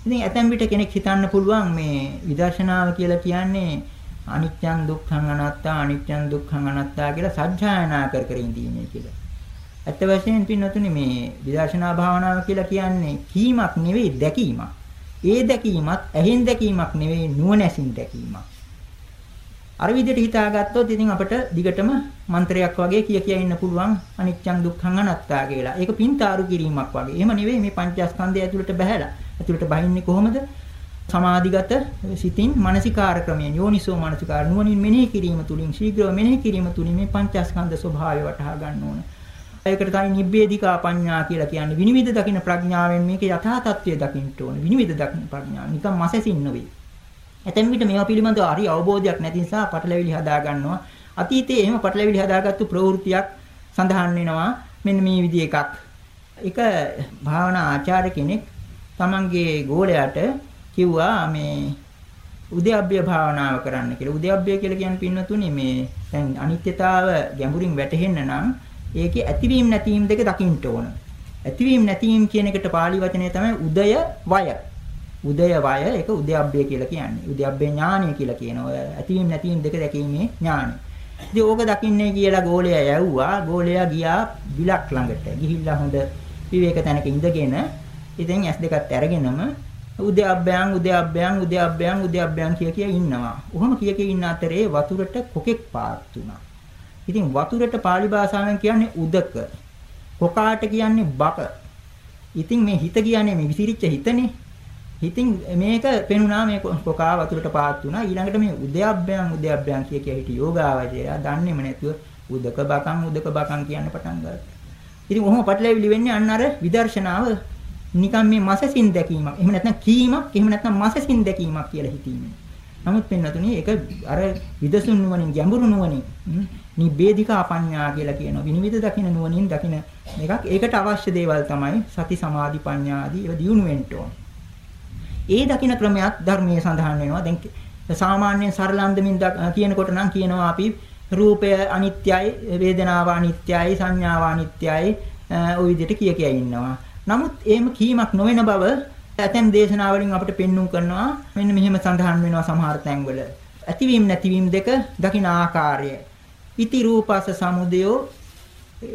ඉතින් ඇතැම් විට කෙනෙක් හිතන්න පුළුවන් මේ විදර්ශනාව කියලා කියන්නේ අනිත්‍යං දුක්ඛං අනාත්තා අනිත්‍යං දුක්ඛං අනාත්තා කියලා සත්‍යයනා කර කර ඉඳීමේ කියලා. ඇත්ත වශයෙන්ම පින්නතුනි මේ විදර්ශනා භාවනාව කියලා කියන්නේ කීමක් නෙවෙයි දැකීමක්. ඒ දැකීමත් ඇහෙන් දැකීමක් නෙවෙයි නුවණැසින් දැකීමක්. අර විදිහට හිතාගත්තොත් ඉතින් අපිට දිගටම මන්ත්‍රයක් වගේ කිය කිය ඉන්න පුළුවන් අනිච්චං දුක්ඛං අනාත්තා කියලා. ඒක පින්තාරු කිරීමක් වගේ. එහෙම නෙවෙයි මේ පංචස්කන්ධය ඇතුළට බහැලා. ඇතුළට බහින්නේ කොහොමද? සමාධිගත සිතින් මානසිකාර ක්‍රමයෙන් යෝනිසෝ මානසිකාර නුවණින් මෙනෙහි කිරීම තුලින් ශීඝ්‍රව මෙනෙහි කිරීම තුලින් මේ පංචස්කන්ධ ස්වභාවය වටහා ගන්න ඕන. ඒකට තමයි නිබ්බේධිකා පඤ්ඤා කියලා කියන්නේ. විනිවිද දකින්න ප්‍රඥාවෙන් මේක යථා තත්ත්වය දකින්න ඕන. විනිවිද දකින්න ප්‍රඥාව. නිකන් මසසින් නෙවෙයි. ඇතැම් විට මේවා පිළිබඳව හරි අවබෝධයක් නැති නිසා පටලැවිලි හදා ගන්නවා. අතීතයේ එහෙම පටලැවිලි හදාගත්තු ප්‍රවෘත්තියක් සඳහන් වෙනවා. මෙන්න මේ විදිහ එකක්. එක භාවනා ආචාර්ය කෙනෙක් තමන්ගේ ගෝලයට කිව්වා මේ උද්‍යප්පය භාවනාව කරන්න කියලා. උද්‍යප්පය කියලා කියන්නේ පින්නතුනේ මේ දැන් අනිත්‍යතාව ගැඹුරින් වැටහෙන්න නම් ඒකේ ඇතිවීම නැතිවීම දෙක දකින්න ඕන. ඇතිවීම නැතිවීම කියන එකට pāli වචනේ තමයි උදය වය. උදය වය ඒක උද්‍යප්පය කියලා කියන්නේ. උද්‍යප්පේ ඥානය කියලා කියන ඔය ඇතිවීම නැතිවීම දෙක දැකීමේ ඥානය. ඉතින් ඕක දකින්නේ කියලා ගෝලයා යවුවා. ගෝලයා ගියා බිලක් ළඟට. ගිහිල්ලා හොඳ විවේක තැනක ඉඳගෙන ඉතින් ඇස් දෙකත් අරගෙනම උද්‍යප්පයන් උද්‍යප්පයන් උද්‍යප්පයන් උද්‍යප්පයන් කිය කිය ඉන්නවා. ඔහොම කිය කිය ඉන්න අතරේ වතුරට කොකෙක් පාත් වුණා. ඉතින් වතුරට pāli භාෂාවෙන් කියන්නේ උදක. කොකාට කියන්නේ බක. ඉතින් මේ හිත කියන්නේ මේ විසිරිච්ච හිතනේ. ඉතින් මේක පෙනුණා මේ කොකා වතුරට පාත් වුණා ඊළඟට මේ උද්‍යප්පයන් උද්‍යප්පයන් කිය කිය හිටි යෝගාවචරය දන්නේම නැතුව උදක බකන් උදක බකන් කියන්න පටන් ගත්තා. ඉතින් ඔහොම පටලැවිලි වෙන්නේ අන්න අර විදර්ශනාව නිකන් මේ මසසින් දැකීමක්. එහෙම නැත්නම් කීමක්, එහෙම නැත්නම් මසසින් දැකීමක් කියලා හිතීමෙන්. නමුත් පින්නතුනි ඒක අර විදසුන් නුවණින් ගැඹුරු නුවණින් නිබ්බේධිකා පඤ්ඤා කියලා කියනවා. විනිවිද දකින නුවණින් දකින එකක්. ඒකට අවශ්‍ය දේවල් තමයි සති සමාධි ප්‍රඥා ආදී ඒවා දියුණු වෙන්න ඕන. ඒ දකින්න ක්‍රමයක් ධර්මයේ සඳහන් වෙනවා. දැන් සාමාන්‍යයෙන් සරලන්දමින් කියනකොට නම් කියනවා අපි රූපය අනිත්‍යයි, වේදනාව අනිත්‍යයි, සංඥාව අනිත්‍යයි ওই විදිහට කිය කිය ඉන්නවා. නමුත් එහෙම කීමක් නොවන බව ඇතැම් දේශනාවලින් අපිට පෙන්වුම් කරනවා. මෙන්න මෙහෙම සඳහන් වෙනවා සමහර තැන්වල. ඇතිවීම නැතිවීම දෙක දකින්න ආකාරය. ඉති රූපස සමුදයෝ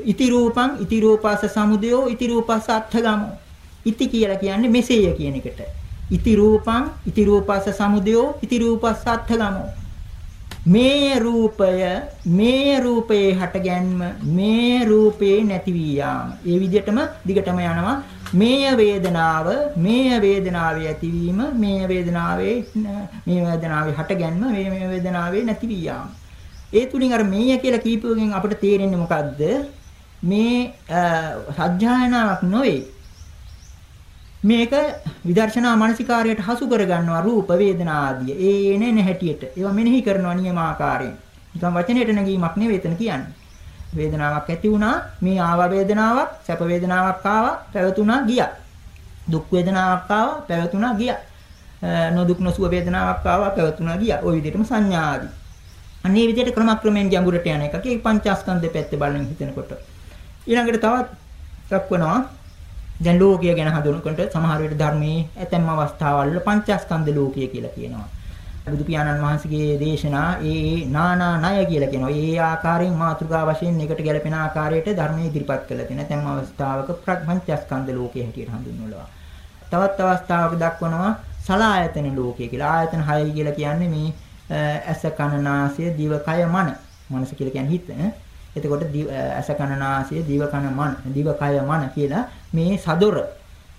ඉති රූපං ඉති රූපස සමුදයෝ ඉති රූපස අත්ථගමෝ ඉති කියලා කියන්නේ මෙසේය කියන එකට ඉති රූපං ඉති රූපස සමුදයෝ ඉති රූපස අත්ථගමෝ. මේ රූපය මේ රූපයේ හටගැන්ම මේ රූපේ නැති වී යාම. ඒ විදිහටම දිගටම යනවා. මේ වේදනාව මේ වේදනාවේ ඇතිවීම මේ වේදනාවේ මේ වේදනාවේ හටගැන්ම මේ මේ වේදනාවේ නැති වී යාම. ඒ තුලින් අර මේය කියලා කීපුවකින් අපිට තේරෙන්නේ මොකද්ද? මේ සත්‍යයනාවක් නොවේ. මේක විදර්ශනා මානසිකාරයට හසු කරගන්නවා රූප වේදනා ආදී. ඒ එන එන හැටියට. ඒවා මෙනෙහි කරනවා නියමාකාරයෙන්. නිකන් වචනයට නැගීමක් නෙවෙයි එතන කියන්නේ. වේදනාවක් ඇති වුණා මේ ආව වේදනාවක් සැප වේදනාවක් ආවා පැවතුණා ගියා. දුක් වේදනාවක් ආවා පැවතුණා ගියා. නොදුක් නොසුව වේදනාවක් ආවා පැවතුණා ගියා. ওই විදිහටම සංඥා ආදී. අන්නේ විදිහට ක්‍රමක්‍රමයෙන් ගැඹුරට යන එකක ඒ පංචස්කන්ධ පැත්තේ බලන හිතනකොට ඊළඟට තවත් දක්වනවා දැන් ලෝකය ගැන හඳුනනකොට සමහර විට ධර්මයේ ඇතැම් අවස්ථාවල් වල පංචස්කන්ධ ලෝකය කියලා කියනවා. බුදු පියාණන් වහන්සේගේ දේශනා ඒ ඒ නානා ණය කියලා කියනවා. ඒ ආකාරයෙන් මාතෘකා වශයෙන් එකට ගැලපෙන ආකාරයට ධර්මයේ ඉදිරිපත් කරලා තියෙන තැම් අවස්ථාවක පංචස්කන්ධ ලෝකය හැටියට හඳුන්වනවා. තවත් අවස්ථාවක දක්වනවා සලායතන ලෝකය කියලා. ආයතන 6 කියලා කියන්නේ මේ ඇස කන නාසය දිව කය මන. මනස කියලා කියන්නේ හිත. එතකොට ඇස කන නාසය දිව කන මන දිව කය මන කියලා මේ සදොර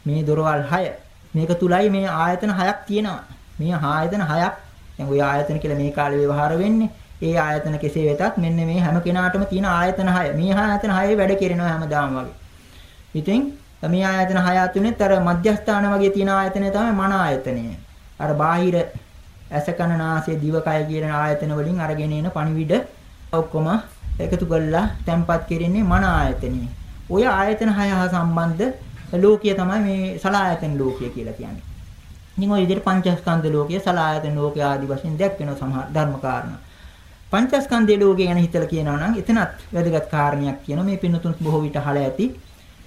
මේ දොරවල් 6 මේක තුලයි මේ ආයතන 6ක් තියෙනවා. මේ ආයතන 6ක් දැන් ওই ආයතන කියලා මේ කාලේ ව්‍යවහාර වෙන්නේ. ඒ ආයතන කෙසේ වෙතත් මෙන්න මේ හැම කෙනාටම තියෙන ආයතන 6. මේ ආයතන 6 වැඩ කෙරෙනවා හැමදාම වගේ. ඉතින් මේ ආයතන 6 අතුනේත් අර මධ්‍යස්ථාන වගේ තියෙන ආයතනය තමයි මන ආයතනය. අර බාහිර ඇස කන නාසය දිවකය කියන ආයතන වලින් අරගෙන එන පණිවිඩ ඔක්කොම එකතු කරලා තැම්පත් කෙරෙන්නේ මන ආයතනෙ. ওই ආයතන හය හා සම්බන්ධ ලෝකය තමයි මේ සලායතන ලෝකය කියලා කියන්නේ. ඉතින් ওই විදිහට පංචස්කන්ධ ලෝකය, සලායතන ලෝකය ආදී වශයෙන් දැක්වෙන සමහර ධර්ම කාරණා. පංචස්කන්ධයේ ලෝකය ගැන හිතලා කියනවා නම් එතනත් වැදගත් කාරණයක් කියනවා. මේ පින්නතුන් බොහෝ විට අහලා ඇති.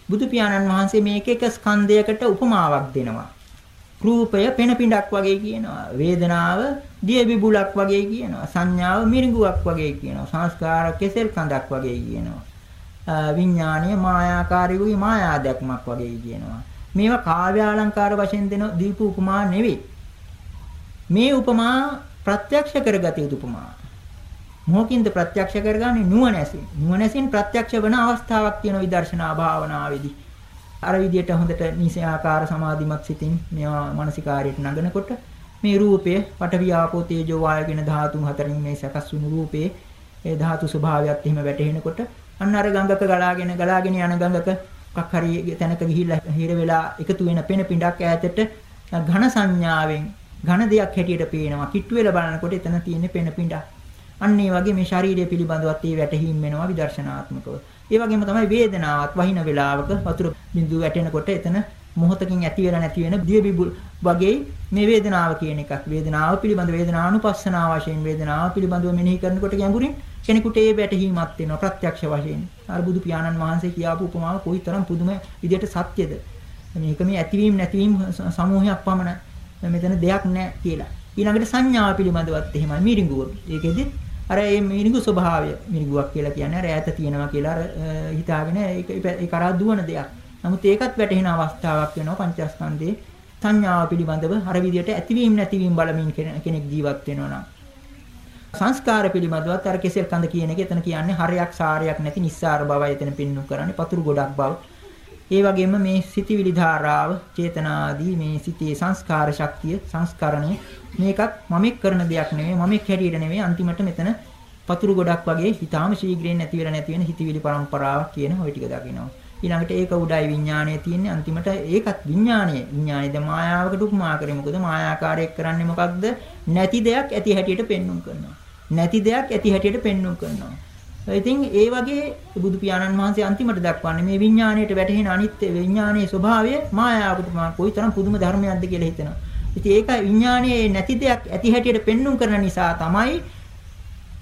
බුදු පියාණන් වහන්සේ මේක එක ස්කන්ධයකට උපමාවක් දෙනවා. රූපය පෙන පිඬක් වගේ කියනවා. වේදනාව දිය බිබුලක් වගේ කියනවා. සංඥාව මිරිඟුවක් වගේ කියනවා. සංස්කාර කෙසෙල් කඳක් වගේ කියනවා. විඥානීය මායාකාරී මායා දැක්මක් වගේ කියනවා. මේවා කාව්‍ය අලංකාර වශයෙන් දෙන දීපු උපමා නෙවෙයි. මේ උපමා ප්‍රත්‍යක්ෂ කරගත යුතු උපමා. මොහොකින්ද ප්‍රත්‍යක්ෂ කරගන්නේ නුවණැසින්. නුවණැසින් ප්‍රත්‍යක්ෂ වන අවස්ථාවක් තියෙන විදර්ශනා භාවනාවේදී. අර විදියට හොඳට නිසයාකාර සමාධිමත් සිතින් මේවා මානසිකාරයට නගනකොට මේ රූපය පඨවි ආපෝ තේජෝ වායු කියන ධාතුන් හතරින් මේ සකස් වුණු රූපේ ඒ ධාතු ස්වභාවයත් එහෙම වැටහෙනකොට අන්න අර ගඟක ගලාගෙන ගලාගෙන යන ගඟක මොකක් හරි තැනක ගිහිල්ලා හිර වෙලා එකතු වෙන පෙන පිඬක් ඈතට ඝන සංඥාවෙන් ඝන දෙයක් හැටියට පේනවා. කිට්ටු වෙලා බලනකොට එතන තියෙන පෙන පිඬක් අන්න ඒ වගේ මේ ශාරීරිය පිළිබඳවත් ඒ වැටහීම් වෙනවා විදර්ශනාත්මකව. ඒ වගේම තමයි වේදනාවත් වහින වේලාවක වතුර බිඳුව වැටෙනකොට එතන මොහොතකින් ඇති වෙලා නැති වෙන දිය බිබුල් වගේ මේ වේදනාව කියන එකක්. වේදනාව පිළිබඳ වේදනානුපස්සනාව වශයෙන් වේදනාව පිළිබඳව මෙනෙහි කරනකොට ගැඹුරින් කෙනෙකුට ඒ වැටහීමක් වෙනවා ප්‍රත්‍යක්ෂ වශයෙන්. අර බුදු පියාණන් වහන්සේ කියාපු උපමාව කොයිතරම් පුදුම විදිහට සත්‍යද? මේක මේ ඇතිවීම නැතිවීම සමූහයක් පමණ මෙතන දෙයක් නැහැ කියලා. ඊළඟට සංඥාව පිළිබඳවත් එහෙමයි මිරිඟුව. ඒකෙදි අර මේ මිනිගු ස්වභාවය මිනිගුවක් කියලා කියන්නේ අර ඈත තියෙනවා කියලා අර හිතාගෙන ඒක ඒ කරා දුවන දෙයක්. නමුත් ඒකත් වැටහෙන අවස්ථාවක් වෙනවා පංචස්කන්ධේ සංඥාව පිළිබඳව අර විදියට ඇතිවීම නැතිවීම බලමින් කෙනෙක් ජීවත් වෙනවා නම්. සංස්කාර පිළිබඳවත් අර කෙසෙල් කඳ කියන එක එතන කියන්නේ හරයක් සාරයක් නැති නිස්සාර බවයි එතන පින්නු කරන්නේ පතුරු ගොඩක් බව. ඒ වගේම මේ සිතිවිලි ධාරාව, චේතනාදී මේ සිතේ සංස්කාර ශක්තිය, සංස්කරණය මේකත් මමෙක් කරන දෙයක් නෙවෙයි, මමෙක් හැටියට නෙවෙයි අන්තිමට මෙතන පතුරු ගොඩක් වගේ හිතාම ශීඝ්‍රයෙන් නැති වෙලා නැති වෙන හිතිවිලි පරම්පරාව කියන ওই ටික දකිනවා. ඊළඟට ඒක උඩයි විඥාණය තියෙන්නේ අන්තිමට ඒකත් විඥාණය විඥාණයද මායාවකට උපමා කරේ මොකද මායාකාරයක් කරන්නේ මොකක්ද නැති දෙයක් ඇති හැටියට පෙන්눔 කරනවා නැති දෙයක් ඇති හැටියට පෙන්눔 කරනවා ඉතින් ඒ වගේ බුදු පියාණන් වහන්සේ අන්තිමට දක්වන්නේ මේ විඥාණයට වැටහෙන අනිත්‍ය විඥානයේ ස්වභාවය මායාවකට මා කොයිතරම් පුදුම ධර්මයක්ද කියලා හිතනවා. ඉතින් ඒක විඥානයේ නැති දෙයක් ඇති හැටියට පෙන්눔 කරන නිසා තමයි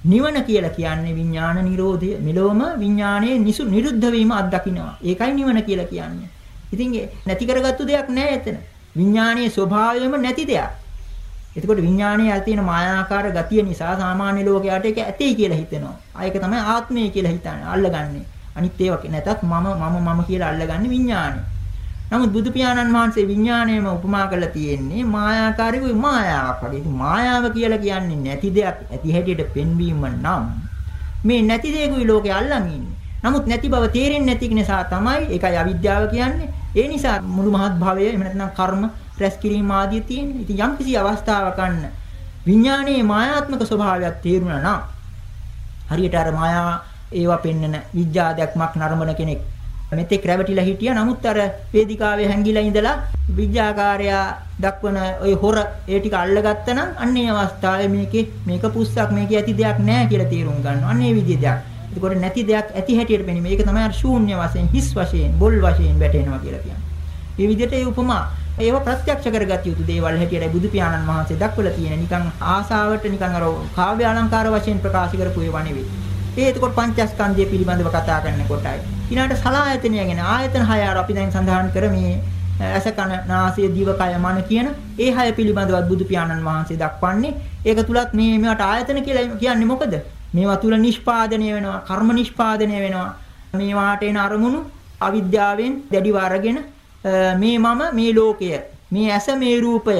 නිවන කියලා කියන්නේ විඥාන නිරෝධය. මෙලොවම විඥානයේ නිසු නිරුද්ධ වීම අත්දකින්නවා. ඒකයි නිවන කියලා කියන්නේ. ඉතින් නැති කරගත්තු දෙයක් නෑ එතන. විඥානයේ ස්වභාවයම නැති දෙයක්. එතකොට විඥානයේ ඇති තියෙන මායාකාර ගතිය නිසා සාමාන්‍ය ලෝකයට ඒක ඇතේ කියලා හිතෙනවා. ආ ඒක තමයි ආත්මය කියලා හිතන්නේ. අල්ලගන්නේ. අනිත් ඒවා නැතත් මම මම මම කියලා අල්ලගන්නේ විඥානය. නමුත් බුදු පියාණන් වහන්සේ විඥාණයම උපමා කරලා තියෙන්නේ මායාකාරීකුයි මායාවක් වගේ. ඉතින් මායාව කියලා කියන්නේ නැති දෙයක් ඇති හැටියට පෙන්වීම නම් මේ නැති දෙයකුයි ලෝකේ අල්ලන් ඉන්නේ. නමුත් නැති බව තේරෙන්නේ නැති නිසා තමයි ඒකයි අවිද්‍යාව කියන්නේ. ඒ නිසා මුළු මහත් භවය එහෙම නැත්නම් කර්ම රැස් කිරීම ආදිය තියෙන්නේ. ඉතින් යම් කිසි අවස්ථාවක අන්න විඥානයේ මායාත්මක ස්වභාවයක් තේරුණා නම් හරියට අර මායා ඒවා පෙන්නන විඥාදයක්මක් නරඹන කෙනෙක් මෙතෙක් රැවටිලා හිටියා. නමුත් අර වේදිකාවේ හැංගිලා ඉඳලා විද්‍යාකාරයා දක්වන ওই හොර ඒ ටික අල්ලගත්තා නම් අන්න ඒ අවස්ථාවේ මේකේ මේක පුස්සක් මේකේ ඇති දෙයක් නැහැ කියලා තීරුම් ගන්නවා. අන්න ඒ විදිහ දෙයක්. එතකොට නැති දෙයක් ඇති හැටියට පෙනීම. මේක තමයි අර ශූන්‍ය වශයෙන්, හිස් වශයෙන්, බොල් වශයෙන් වැටෙනවා කියලා කියන්නේ. මේ විදිහට ඒ උපමා ඒව ප්‍රත්‍යක්ෂ කරගත යුතු දේවල් හැටියට බුදු පියාණන් වහන්සේ දක්වලා තියෙන නිකන් ආසාවට නිකන් අර කාව්‍ය අලංකාර වශයෙන් ප්‍රකාශ කරපු ඒවා නෙවෙයි. ඒ එතකොට පංචස්කන්ධය පිළිබඳව කතා කරන කොටයි. ඊළඟට සලආයතනය ගැන ආයතන හය අර අපි දැන් සඳහන් කර මේ ඇස කන නාසය දිව කය මන කියන ඒ හය පිළිබඳව බුදු පියාණන් වහන්සේ දක්වන්නේ ඒක තුලත් මේ මේවට ආයතන කියලා කියන්නේ මොකද? මේවා තුල නිෂ්පාදනය වෙනවා, කර්ම නිෂ්පාදනය වෙනවා. මේවාට එන අරමුණු අවිද්‍යාවෙන් දැඩිව අරගෙන මේ මම මේ ලෝකය, මේ ඇස මේ රූපය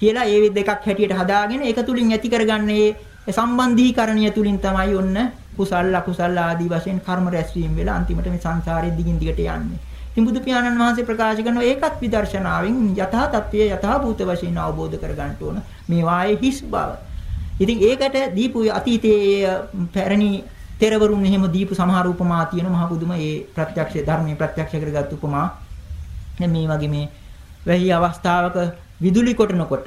කියලා ඒ දෙකක් හැටියට හදාගෙන ඒක තුලින් ඇති කරගන්නේ සම්බන්ධීකරණය තුලින් තමයි ඔන්න කුසල් අකුසල් ආදී වශයෙන් කර්ම රැස්වීම වෙලා අන්තිමට මේ සංසාරයේ දිගින් දිගට යන්නේ. ඉතින් බුදු පියාණන් වහන්සේ ප්‍රකාශ කරනවා ඒකත් විදර්ශනාවෙන් යථා තත්ත්වයේ යථා භූත වශයෙන් අවබෝධ කරගන්න ඕන. මේ වායේ හිස් බව. ඉතින් ඒකට දීපු අතීතයේ පැරණි තෙරවරුන් එහෙම දීපු සමහර උපමා තියෙන මහ පුදුම ඒ ප්‍රත්‍යක්ෂ ධර්මයේ ප්‍රත්‍යක්ෂ කරගත් උපමා. මේ වගේ මේ වැහි අවස්ථාවක විදුලි කොටනකොට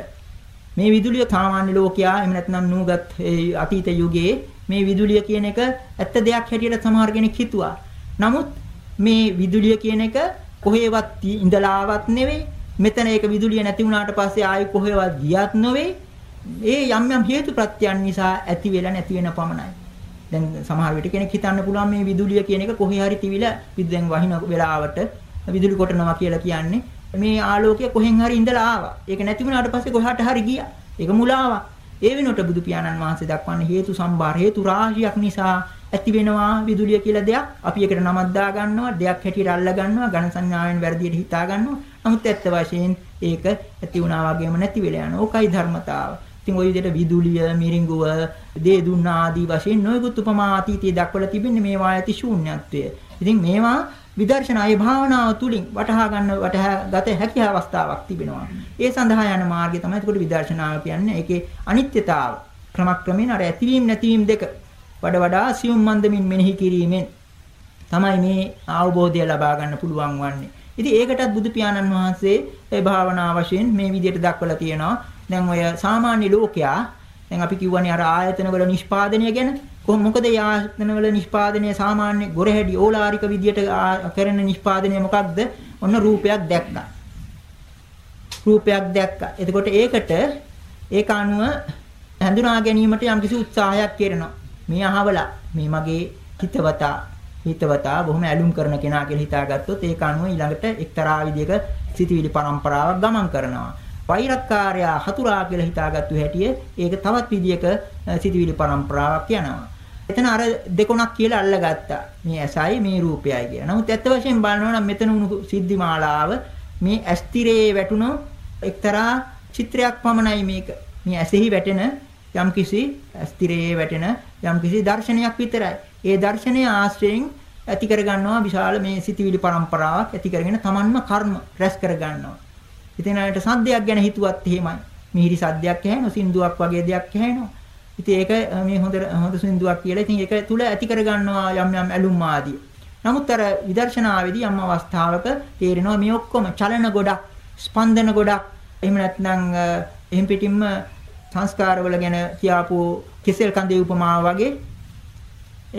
මේ විදුලිය සාමාන්‍ය ලෝකයා එහෙම නැත්නම් නූගත් අතීත යුගයේ මේ විදුලිය කියන එක ඇත්ත දෙයක් හැටියට සමහර කෙනෙක් හිතුවා. නමුත් මේ විදුලිය කියන එක කොහේවත් ඉඳලාවත් නෙවෙයි. මෙතන ඒක විදුලිය නැති වුණාට පස්සේ ආයෙ කොහේවත් ගියත් නෙවෙයි. ඒ යම් යම් හේතු ප්‍රත්‍යයන් නිසා ඇති වෙලා නැති වෙන පමණයි. දැන් සමහර විට කෙනෙක් හිතන්න පුළුවන් මේ විදුලිය කියන එක කොහේ හරි තිවිලා විදුලෙන් වහින වෙලාවට විදුලි කොටනවා කියලා කියන්නේ මේ ආලෝකය කොහෙන් හරි ඉඳලා ආවා. ඒක නැති වුණාට පස්සේ කොහාට හරි ගියා. ඒක මුලාවක්. ඒ වෙනුවට බුදු පියාණන් වහන්සේ දක්වන්නේ හේතු සම්භාර හේතු රාශියක් නිසා ඇති වෙනවා විදුලිය කියලා දෙයක්. අපි ඒකට නමක් දා ගන්නවා, දෙයක් හැටියට අල්ල ගන්නවා, ඝන සංඥාවෙන් වැරදියට හිතා ගන්නවා. නමුත් ඇත්ත වශයෙන් ඒක ඇති වුණා වගේම නැති වෙලා යනවා. ඕකයි ධර්මතාව. ඉතින් ওই විදිහට විදුලිය, මිරිඟුව, දේ දුන්නා ආදී වශයෙන් නොයෙකුත් උපමා අතීතයේ දක්වලා තිබෙන්නේ මේවා ඇති ශූන්‍යත්වය. ඉතින් මේවා විදර්ශනායේ භාවනාව තුලින් වටහා ගන්න වටහා ගත හැකි අවස්ථාවක් තිබෙනවා. ඒ සඳහා යන මාර්ගය තමයි ඒකට විදර්ශනාව කියන්නේ. ඒකේ අනිත්‍යතාව ක්‍රමක්‍රමයෙන් අර ඇතිවීම නැතිවීම දෙක වඩ වඩා සියුම් මන්දමින් මෙනෙහි කිරීමෙන් තමයි මේ අවබෝධය ලබා ගන්න පුළුවන් වන්නේ. ඉතින් ඒකටත් බුදු පියාණන් වහන්සේ ඒ භාවනා වශයෙන් මේ විදිහට දක්වලා තියෙනවා. දැන් ඔය සාමාන්‍ය ලෝකයා දැන් අපි කියවනේ අර ආයතන වල නිෂ්පාදනය ගැන කොහොම මොකද යාත්‍රනවල නිෂ්පාදනය සාමාන්‍ය ගොරහැඩි ඕලාරික විදියට කරන නිෂ්පාදනය මොකක්ද? ඔන්න රූපයක් දැක්කා. රූපයක් දැක්කා. එතකොට ඒකට ඒක අනුව හඳුනා ගැනීමට යම්කිසි උත්සාහයක් කරනවා. මේ අහවලා මේ මගේ හිතවතා හිතවතා බොහොම ඇලුම් කරන කෙනා කියලා හිතාගත්තොත් ඒක අනුව ඊළඟට එක්තරා විදියක සිතිවිලි පරම්පරාවක් ගමන් කරනවා. වෛරක්කාරයා හතුරා කියලා හිතාගත්තු හැටිය ඒක තවත් විදියක සිතිවිලි පරම්පරාවක් යනවා. එතන අර දෙකොණක් කියලා අල්ලගත්තා. මේ ඇසයි මේ රූපයයි කියලා. නමුත් ඇත්ත වශයෙන් බලනවා නම් මෙතන උණු සිද්ධි මාලාව මේ ඇස්තිරේ වැටුණු එක්තරා චිත්‍රයක් පමණයි මේක. මේ ඇසෙහි වැටෙන යම්කිසි ඇස්තිරේ වැටෙන යම්කිසි දර්ශනයක් විතරයි. ඒ දර්ශනය ආශ්‍රයෙන් ඇති කරගන්නවා විශාල මේ සිතිවිලි පරම්පරාවක් ඇති කරගෙන තමන්ම කර්ම රැස් කරගන්නවා. ඉතින් අයට සද්දයක් ගැන හිතුවත් එහෙමයි. මිහිරි සද්දයක් ඇහෙනවා, සින්දුවක් වගේ දෙයක් ඇහෙනවා. ඉතින් ඒක මේ හොඳ හොඳ සින්දුවක් කියලා. ඉතින් ඒක තුල ඇති කරගන්නවා යම් යම් ඇලුම් ආදී. නමුත් අර විදර්ශනාවේදී යම් අවස්ථාවක තේරෙනවා මේ ඔක්කොම චලන ගොඩක්, ස්පන්දන ගොඩක්, එහෙම නැත්නම් එහෙම් පිටින්ම සංස්කාරවල ගැන කියාපු කෙසෙල් කඳේ උපමාව වගේ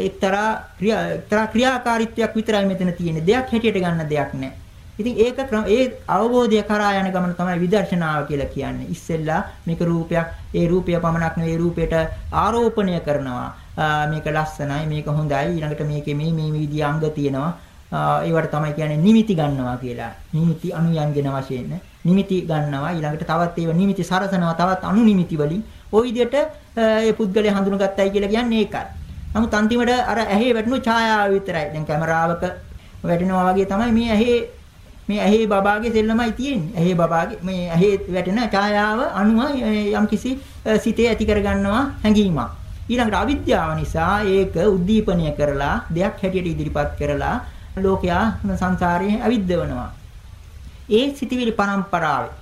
එක්තරා ක්‍රියා එක්තරා ක්‍රියාකාරීත්වයක් විතරයි මෙතන තියෙන්නේ. දෙයක් හැටියට ගන්න දෙයක් නැහැ. ඉතින් ඒක ඒ අවබෝධය කරා යන ගමන තමයි විදර්ශනාව කියලා කියන්නේ. ඉස්සෙල්ලා මේක රූපයක්, ඒ රූපය පමණක් නෙවෙයි රූපයට ආරෝපණය කරනවා. මේක ලස්සනයි, මේක හොඳයි. ඊළඟට මේකේ මේ මේ විදිහේ අංග තියෙනවා. ඒවට තමයි කියන්නේ නිමිති ගන්නවා කියලා. නිමිති අනුයන්ගෙන වශයෙන් නිමිති ගන්නවා. ඊළඟට තවත් ඒව නිමිති සරසනවා. තවත් අනු නිමිති වලින් ওই විදිහට ඒ පුද්ගලයා හඳුනගත්තයි කියලා කියන්නේ ඒකයි. නමුත් අන්තිමට අර ඇහි වැටෙන ඡායාව විතරයි. දැන් කැමරාවක වැටෙනවා වගේ තමයි මේ ඇහි මේ ඇහි බබාගේ සෙල්ලමයි තියෙන්නේ. ඇහි බබාගේ මේ ඇහි වැටෙන ඡායාව අනුව යම්කිසි සිතේ ඇති කරගන්නවා හැඟීමක්. ඊළඟට අවිද්‍යාව නිසා ඒක උද්දීපනය කරලා දෙයක් හැටියට ඉදිරිපත් කරලා ලෝකයා සංසාරයේ අවිද්දවනවා. ඒ සිටිවිලි පරම්පරාවේ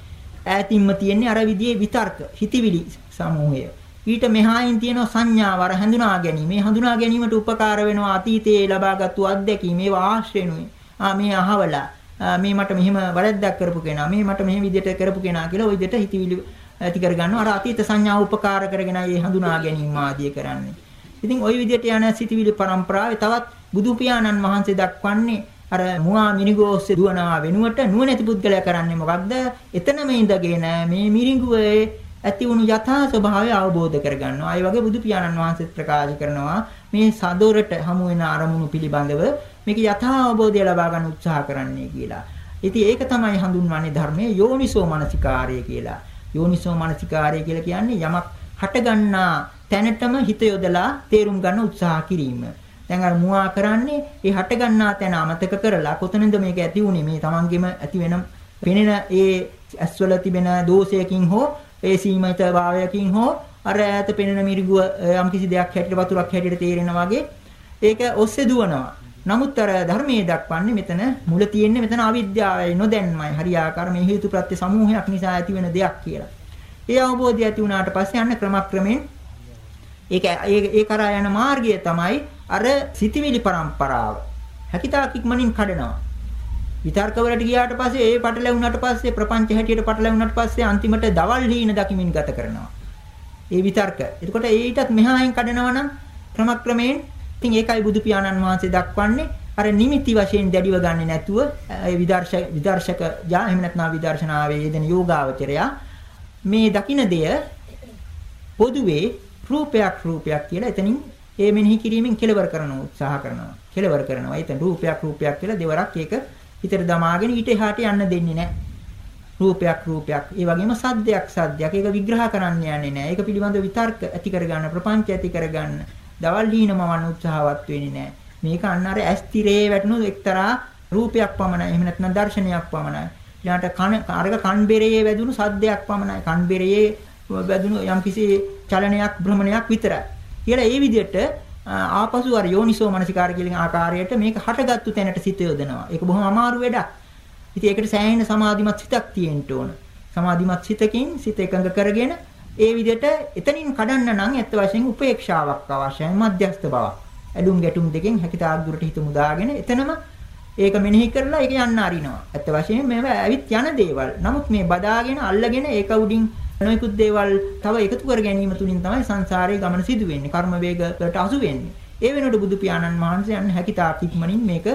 ඈතින්ම තියෙන්නේ අර විදිහේ විතර්ක, හිතවිලි සමූහය. ඊට මෙහායින් තියෙන සංඥාව අර හඳුනා ගැනීම. මේ හඳුනා ගැනීමට උපකාර වෙනවා අතීතයේ ලබාගත්තු අත්දැකීම්, ඒවා ආශ්‍රයනුයි. ආ මේ අහවලා මේ මට මෙහෙම වැරද්දක් කරපු කෙනා මේ මට මෙහෙම විදිහට කරපු කෙනා කියලා ওই විදිහට හිතවිලි ඇති කරගන්නවා අර අතීත සංඥා උපකාර කරගෙන ඒ හඳුනා ගැනීම ආදී කරන්නේ. ඉතින් ওই විදිහට යන සිතවිලි પરම්පරාවේ තවත් බුදු පියාණන් වහන්සේ දක්වන්නේ අර මුවා මිනිගෝස්සේ දුවනවා වෙනුවට නුවණැති පුද්ගලයා කරන්නේ මොකක්ද? එතනම ඉඳගෙන මේ මිරිඟුවේ ඇති වුණු යථා ස්වභාවය අවබෝධ කරගන්නවා. ඒ වගේ බුදු පියාණන් වහන්සේ ප්‍රකාශ කරනවා මේ සදොරට හමු වෙන අරමුණු පිළිබඳව මේක යථා අවබෝධය ලබා ගන්න උත්සාහ කරන්නේ කියලා. ඉතින් ඒක තමයි හඳුන්වන්නේ ධර්මයේ යෝනිසෝ මනසිකාරය කියලා. යෝනිසෝ මනසිකාරය කියලා කියන්නේ යමක් හටගන්නා තැනටම හිත යොදලා තේරුම් ගන්න උත්සාහ කිරීම. දැන් අර මුවා කරන්නේ ඒ හටගන්නා තැන අමතක කරලා කොතනින්ද මේක ඇති වුනේ මේ තමන්ගෙම ඇති වෙන පෙනෙන ඒ ඇස්වල තිබෙන දෝෂයකින් හෝ ඒ සීමිත භාවයකින් හෝ අර ඈත පෙනෙන මිරිගුව යම්කිසි දෙයක් හැටියට වතුරක් හැටියට තේරෙනා වගේ ඒක ඔස්සේ දුවනවා. නමුත් අර ධර්මයේ දක්වන්නේ මෙතන මුල තියෙන්නේ මෙතන අවිද්‍යාවයි නොදැන්මයි හරියාකාර මේ හේතු ප්‍රත්‍ය සමූහයක් නිසා ඇති වෙන දෙයක් කියලා. ඒ අවබෝධය ඇති වුණාට පස්සේ යන්න ක්‍රමක්‍රමයෙන් ඒක ඒ කරා යන මාර්ගය තමයි අර සිතිවිලි પરම්පරාව. හැකිතාක් ඉක්මනින් කඩනවා. විතර්ක වලට ගියාට පස්සේ ඒ පටලැවුණාට පස්සේ ප්‍රපංච හැටියට පටලැවුණාට පස්සේ අන්තිමට දවල් හීන දකිමින් ගත කරනවා. ඒ විතර්ක. එතකොට ඊටත් මෙහායින් කඩනවා නම් ක්‍රමක්‍රමයෙන් ඉතින් ඒකයි බුදු පියාණන් වහන්සේ දක්වන්නේ අර නිමිති වශයෙන් දැඩිව ගන්නේ නැතුව ඒ විදර්ශක විදර්ශක යා එහෙම නැත්නම් විදර්ශනාවේ යෙදෙන යෝගාවචරයා මේ දකින්න දෙය පොදුවේ රූපයක් රූපයක් කියලා එතනින් ඒ මෙනෙහි කිරීමෙන් කෙලවර කරන උත්සාහ කරනවා. කෙලවර කරනවා. එතන රූපයක් රූපයක් කියලා දෙවරක් ඒක හිතට දමාගෙන ඊට එහාට යන්න දෙන්නේ නැහැ. රූපයක් රූපයක්. ඒ වගේම සද්දයක් සද්දයක්. ඒක විග්‍රහ කරන්න යන්නේ නැහැ. ඒක පිළිබඳව විතර්ක ඇති කරගන්න, ප්‍රපංච ඇති කරගන්න දවල් හීනමවන්න උත්සාහවත් වෙන්නේ නැහැ. මේක අන්න අර ඇස් තිරේ වැටුණු එක්තරා රූපයක් පමණයි. එහෙම නැත්නම් දර්ශනයක් පමණයි. ඊළාට කන අරක කන් බෙරයේ වැදුණු සද්දයක් පමණයි. කන් බෙරයේ වැදුණු යම්කිසි චලනයක් භ්‍රමණයක් විතරයි. කියලා ඒ විදිහට ආපසු අර යෝනිසෝ මනසිකාර කියන ආකාරයට මේක හටගත්තු තැනට සිත යොදනවා. ඒක බොහොම අමාරු වැඩක්. ඉතින් ඒකට සෑහෙන සමාධිමත් සිතක් තියෙන්න ඕන. සමාධිමත් සිතකින් සිත එකඟ කරගෙන ඒ විදිහට එතනින් කඩන්න නම් ඇත්ත වශයෙන් උපේක්ෂාවක් අවශ්‍යයි මධ්‍යස්ථ බවක්. ඇලුම් ගැටුම් දෙකෙන් හැකිතාක් දුරට හිත මුදාගෙන එතනම ඒක මෙනෙහි කරලා ඒක යන්න අරිනවා. ඇත්ත වශයෙන් මේවා ඇවිත් යන දේවල්. නමුත් මේ බදාගෙන අල්ලගෙන ඒක උඩින් නොයෙකුත් දේවල් තව එකතු කර ගැනීම තුලින් තමයි සංසාරයේ ගමන සිදු වෙන්නේ. කර්ම වේගකට අසු වෙන්නේ. ඒ වෙනකොට බුදු පියාණන් වහන්සේ යන්න හැකිතාක් ඉක්මනින් මේක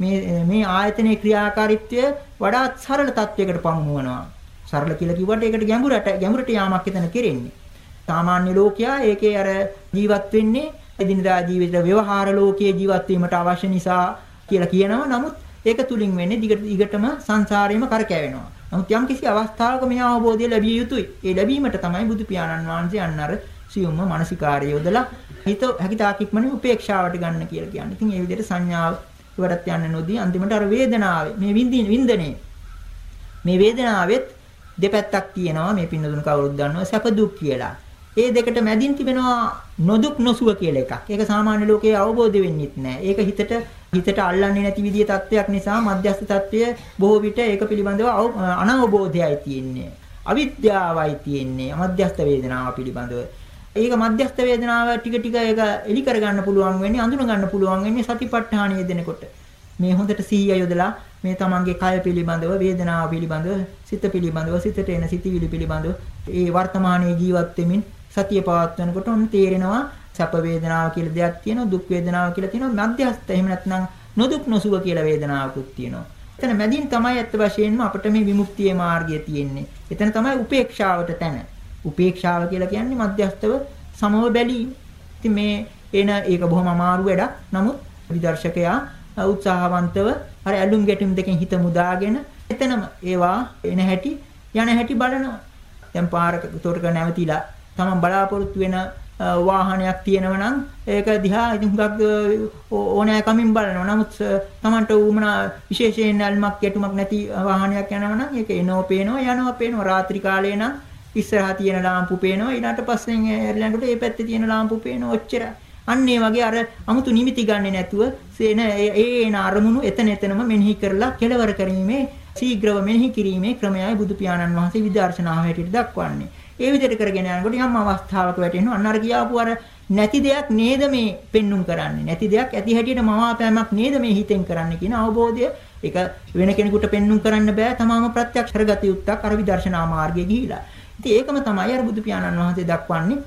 මේ මේ ආයතනයේ ක්‍රියාකාරීත්වය වඩාත් සරල තත්වයකට පමුණුවනවා. සරල කියලා කිව්වට ඒකට ගැඹුරට ගැඹුරට යාමක් එතන කෙරෙන්නේ. සාමාන්‍ය ලෝකයා ඒකේ අර ජීවත් වෙන්නේ එදිනදා ජීවිත ව්‍යවහාර ලෝකයේ ජීවත් වීමට අවශ්‍ය නිසා කියලා කියනවා. නමුත් ඒක තුලින් වෙන්නේ දිගට දිගටම සංසාරේම කරකැවෙනවා. නමුත් යම් කිසි අවස්ථාවක මේ අවබෝධය ලැබිය යුතුයි. ඒ ලැබීමට තමයි බුදු පියාණන් වහන්සේ අන්න අර සියුම්ම මානසිකාර්ය යොදලා හිත හැකිතාක් ඉක්මනින් උපේක්ෂාවට ගන්න කියලා කියන්නේ. ඉතින් ඒ විදිහට සංඥාව ඉවරත් යන්න නොදී අන්තිමට අර වේදනාවේ මේ විඳින වින්දනේ මේ වේදනාවෙත් දෙපැත්තක් තියෙනවා මේ පින්නදුන කවුරුත් දන්නවා සැප දුක් කියලා. ඒ දෙකට මැදින් තිබෙනවා නොදුක් නොසුව කියලා එකක්. ඒක සාමාන්‍ය ලෝකයේ අවබෝධ වෙන්නේත් නැහැ. ඒක හිතට හිතට අල්ලන්නේ නැති විදිය තත්වයක් නිසා මධ්‍යස්ථ තත්වය බොහෝ විට ඒක පිළිබඳව අනවබෝධයයි තියෙන්නේ. අවිද්‍යාවයි තියෙන්නේ. මධ්‍යස්ථ වේදනාව පිළිබඳව. ඒක මධ්‍යස්ථ වේදනාව ටික ටික ඒක එලි කර ගන්න පුළුවන් වෙන්නේ අඳුන ගන්න පුළුවන් වෙන්නේ සතිපට්ඨානය දෙනකොට. මේ හොඳට සිහිය යොදලා මේ තමන්ගේ කය පිළිබඳව වේදනාව පිළිබඳව සිත පිළිබඳව සිතට එන සිතිවිලි පිළිබඳව ඒ වර්තමානයේ ජීවත් වෙමින් සතිය පවත්වනකොට ඔන්න තේරෙනවා සැප වේදනාව කියලා දෙයක් තියෙනවා දුක් වේදනාව කියලා තියෙනවා මධ්‍යස්ථ එහෙම නැත්නම් නොදුක් නොසුව කියලා වේදනාවකුත් තියෙනවා. එතන මැදින් තමයි ඇත්ත වශයෙන්ම අපිට මේ විමුක්තියේ මාර්ගය තියෙන්නේ. එතන තමයි උපේක්ෂාවට තැන. උපේක්ෂාව කියලා කියන්නේ මධ්‍යස්ථව සමව බැලීම. ඉතින් මේ එන ඒක බොහොම අමාරු වැඩක්. නමුත් විදර්ශකයා උත්සාහවන්තව අර ඇලුම් ගැටුම් දෙකෙන් හිත මුදාගෙන එතනම ඒවා එන හැටි යන හැටි බලනවා. දැන් පාරක තොරක නැවතිලා තමන් බලාපොරොත්තු වෙන වාහනයක් තියෙනවා නම් ඒක දිහා ඉතින් හුඟක් ඕනෑ කමින් බලනවා. නමුත් Tamanට උමනා විශේෂයෙන් ඇල්මක් ගැටුමක් නැති වාහනයක් යනවා නම් ඒක එනෝ පේනවා යනවා පේනවා. රාත්‍රී කාලේ නම් ඉස්සරහා තියෙන ලාම්පු පේනවා. ඊළඟට පස්සෙන් එරලඟට ඒ පැත්තේ තියෙන ලාම්පු පේනවා. ඔච්චරයි. අන්න ඒ වගේ අර 아무තු නිමිති ගන්නෙ නැතුව සේන ඒ එන අරමුණු එතන එතනම මෙනෙහි කරලා කෙලවර කිරීමේ ශීඝ්‍රව මෙනෙහි කිරීමේ ක්‍රමයයි බුදු පියාණන් වහන්සේ විදර්ශනාව හැටියට දක්වන්නේ. ඒ විදිහට කරගෙන යනකොට යම් අවස්ථාවක වැටෙනවා අන්න අර කියාපු අර නැති දෙයක් නේද මේ පෙන්눔 කරන්නේ නැති දෙයක් ඇති හැටියට මවාපෑමක් නේද මේ හිතෙන් කරන්නේ කියන අවබෝධය ඒක වෙන කෙනෙකුට පෙන්눔 කරන්න බෑ තමාම ප්‍රත්‍යක්ෂ කරගත යුත්තක් අර විදර්ශනා මාර්ගයේ ගිහිලා. ඉතින් ඒකම තමයි අර බුදු පියාණන් වහන්සේ දක්වන්නේ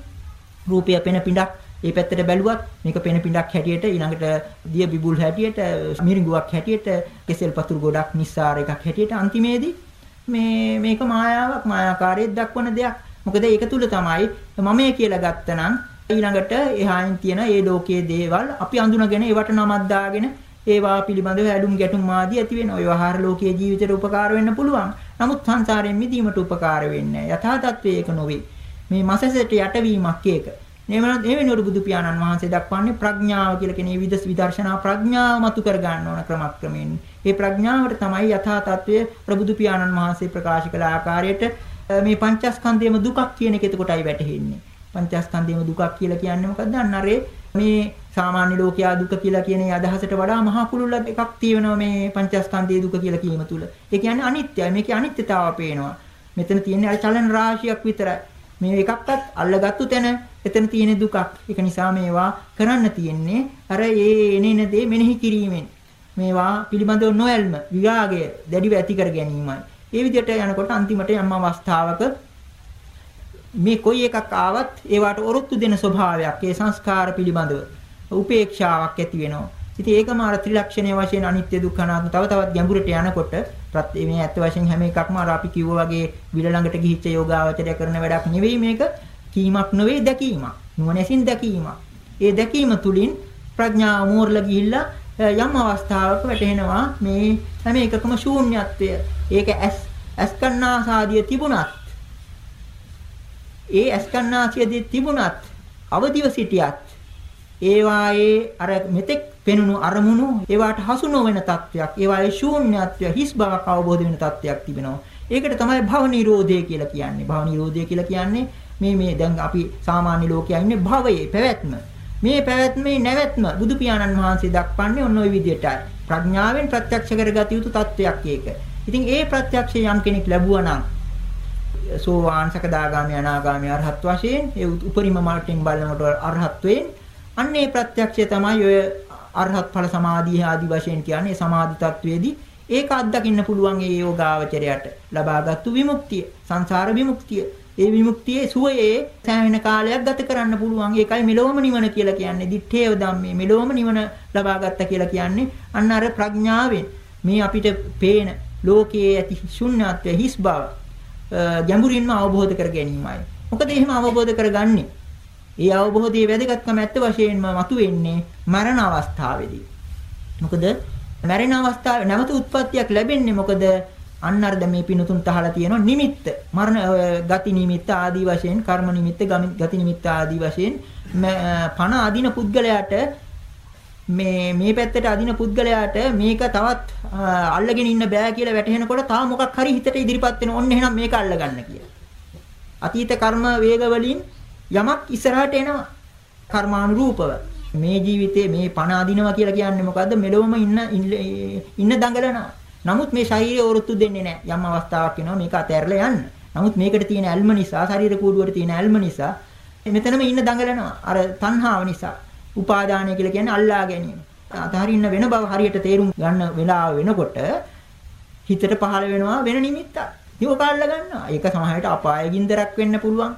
රූපය පෙන පිටක් ඒ පැත්තට බැලුවත් මේක පෙන පිඬක් හැටියට ඊළඟට දිය බිබුල් හැටියට මිරිඟුවක් හැටියට කෙසෙල් පතුරු ගොඩක් නිස්සාර එකක් හැටියට අන්තිමේදී මේ මේක මායාවක් මායාකාරයේ දක්වන දෙයක් මොකද ඒක තුල තමයි මමයේ කියලා ගත්තනම් ඊළඟට එහායින් තියෙන ඒ ලෝකයේ දේවල් අපි අඳුනගෙන ඒවට නමක් දාගෙන ඒවා පිළිබඳව ඇලුම් ගැටුම් ආදී ඇති වෙන ඔය වහාර ලෝකයේ ජීවිතයට උපකාර වෙන්න පුළුවන්. නමුත් සංසාරයෙන් මිදීමට උපකාර වෙන්නේ යථා තත්වයේ ඒක නොවේ. මේ මසසට යටවීමක් ඒක. එමෙන්න ඒ වෙනුවට බුදු පියාණන් වහන්සේ දක්වන්නේ ප්‍රඥාව කියලා කියන විදස් විදර්ශනා ප්‍රඥාව මතු කර ගන්න ඕන ක්‍රමක්‍රමයෙන්. මේ ප්‍රඥාවට තමයි යථා තත්වයේ ප්‍රබුදු පියාණන් වහන්සේ ප්‍රකාශ කළ ආකාරයට මේ පංචස්කන්ධයම දුකක් කියන එක එතකොටයි වැටහෙන්නේ. පංචස්කන්ධයම දුකක් කියලා කියන්නේ මොකද්ද? අන්න අරේ මේ සාමාන්‍ය ලෝකයා දුක කියලා කියන අදහසට වඩා මහා කුළුල්ලක් එකක් තියෙනවා මේ පංචස්කන්ධයේ දුක කියලා කීම තුල. ඒ කියන්නේ අනිත්‍යයි. මේකේ අනිත්‍යතාවය පේනවා. මෙතන තියෙන්නේ අර චලන රාශියක් විතරයි. මේ එකක්වත් අල්ලගත්තු තැන එතන තියෙන දුකක්. ඒක නිසා මේවා කරන්න තියෙන්නේ අර ඒ එනේන දේ මෙනෙහි කිරීමෙන්. මේවා පිළිබඳව නොයල්ම විරාගය දැඩිව ඇති කර ගැනීමයි. ඒ විදිහට යනකොට අන්තිමට යම් අවස්ථාවක මේ කොයි එකක් ආවත් ඒවට ඔරොත්තු දෙන ස්වභාවයක් ඒ සංස්කාර පිළිබඳව උපේක්ෂාවක් ඇති වෙනවා. ඉතින් ඒකම අර ත්‍රිලක්ෂණයේ වශයෙන් අනිත්‍ය දුක්ඛ අනාත්ම තව තවත් ගැඹුරට යනකොට ප්‍රත්‍ය මේ ඇත්ත වශයෙන් හැම එකක්ම අර අපි කිව්වා වගේ විල ළඟට ගිහිච්ච යෝගාවචරය කරන වැඩක් නෙවෙයි මේක කීමක් නෙවෙයි දැකීමක්. නුවණැසින් දැකීමක්. ඒ දැකීම තුලින් ප්‍රඥාව මෝරලා ගිහිල්ලා යම් අවස්ථාවක වැටෙනවා මේ හැම එකකම ශූන්‍යත්වය. ඒක ඇස් ඇස්කන්නාසාදිය තිබුණත් ඒ ඇස්කන්නාසියදී තිබුණත් අවදිව සිටියත් ඒවායේ අර මෙතෙක් පෙනුණු අරමුණු ඒවාට හසු නොවන තත්වයක් ඒවායේ ශූන්‍යත්වය හිස් බවක් අවබෝධ වෙන තත්වයක් තිබෙනවා. ඒකට තමයි භව නිරෝධය කියලා කියන්නේ. භව නිරෝධය කියලා කියන්නේ මේ මේ දැන් අපි සාමාන්‍ය ලෝකයේ ඉන්නේ භවයේ පැවැත්ම. මේ පැවැත්මේ නැවැත්ම බුදු පියාණන් වහන්සේ දක්වන්නේ ඔන්න ඔය විදිහටයි. ප්‍රඥාවෙන් ප්‍රත්‍යක්ෂ කරගත යුතු තත්වයක් ඒක. ඉතින් ඒ ප්‍රත්‍යක්ෂය යම් කෙනෙක් ලැබුවා නම් සෝවාන් සකදාගාමී අනාගාමී අරහත් වශයෙන් ඒ උපරිම මාර්ගයෙන් බලනකොට අරහත්වෙන් අන්නේ ප්‍රත්‍යක්ෂය තමයි ඔය අරහත් ඵල සමාධිය ආදි වශයෙන් කියන්නේ සමාධි තත්වයේදී ඒක අත්දකින්න පුළුවන් ඒ යෝගාවචරයට ලබාගත්තු විමුක්තිය සංසාර විමුක්තිය ඒ විමුක්තියේ සුවයේ සෑහෙන කාලයක් ගත කරන්න පුළුවන්. ඒකයි මෙලොවම නිවන කියලා කියන්නේ. දිත්තේව ධම්මේ මෙලොවම නිවන ලබා ගත්තා කියලා කියන්නේ අන්න අර ප්‍රඥාවෙන් මේ අපිට පේන ලෝකයේ ඇති ශුන්‍යත්වය හිස් බව ගැඹුරින්ම අවබෝධ කර ගැනීමයි. මොකද එහෙම අවබෝධ කරගන්නේ? ඒ අවබෝධයේ වැදගත්කම ඇත්ත වශයෙන්ම මතුවෙන්නේ මරණ අවස්ථාවේදී. මොකද මරණ අවස්ථාවේ නැවත උත්පත්තියක් ලැබෙන්නේ මොකද අන්න අර දැන් මේ පිනුතුන් තහලා තියෙනවා නිමිත්ත මරණ ගති නිමිත්ත ආදී වශයෙන් කර්ම නිමිත්ත ගති නිමිත්ත ආදී වශයෙන් පණ අදින පුද්ගලයාට මේ මේ පැත්තට අදින පුද්ගලයාට මේක තවත් අල්ලගෙන ඉන්න බෑ කියලා වැටහෙනකොට තා මොකක් හරි හිතට ඉදිරිපත් වෙන ඔන්න එහෙනම් මේක අල්ලගන්න කියලා. අතීත කර්ම වේග වලින් යමක් ඉස්සරහට එනවා කර්මානුරූපව. මේ ජීවිතේ මේ පණ අදිනවා කියලා කියන්නේ මොකද්ද? මෙලොවම ඉන්න ඉන්න දඟලනවා. නමුත් මේ ශරීරය වරුත්තු දෙන්නේ නැහැ. යම් අවස්ථාවක් එනවා මේක අතහැරලා යන්න. නමුත් මේකට තියෙන ඇල්ම නිසා ශරීර කූඩුවට තියෙන ඇල්ම නිසා මෙතනම ඉන්න දඟලනවා. අර තණ්හාව නිසා. උපාදානය කියලා කියන්නේ අල්ලා ගැනීම. අතහරින්න වෙන බව හරියට තේරුම් ගන්න වෙලාව වෙනකොට හිතට පහළ වෙනවා වෙන නිමිත්තක්. ඒක කාල්ල ගන්නවා. ඒක සමහරවිට අපාය ගින්දරක් වෙන්න පුළුවන්.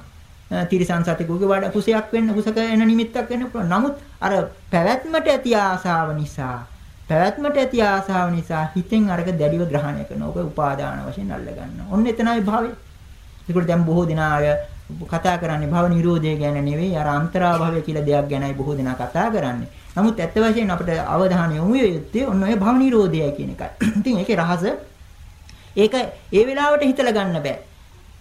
තිරිසන් සතෙකුගේ වඩ කුසයක් වෙන්න කුසක එන නිමිත්තක් වෙන්න පුළුවන්. නමුත් අර පැවැත්මට ඇති ආසාව නිසා පැවැත්මට ඇති ආසාව නිසා හිතෙන් අරක දැඩිව ග්‍රහණය කරනවා. ඔබ උපාදාන වශයෙන් අල්ල ගන්නවා. ඔන්න එතනයි භාවය. ඒකට දැන් බොහෝ දෙනා අය කතා කරන්නේ භව නිරෝධය ගැන නෙවෙයි අර අන්තරාභවය කියලා දෙයක් ගැනයි බොහෝ දෙනා කතා කරන්නේ. නමුත් ඇත්ත වශයෙන්ම අපිට අවධානය යොමු යුත්තේ ඔන්න ඔය භව නිරෝධයයි කියන එකයි. ඉතින් ඒකේ රහස ඒක ඒ වෙලාවට හිතලා ගන්න බෑ.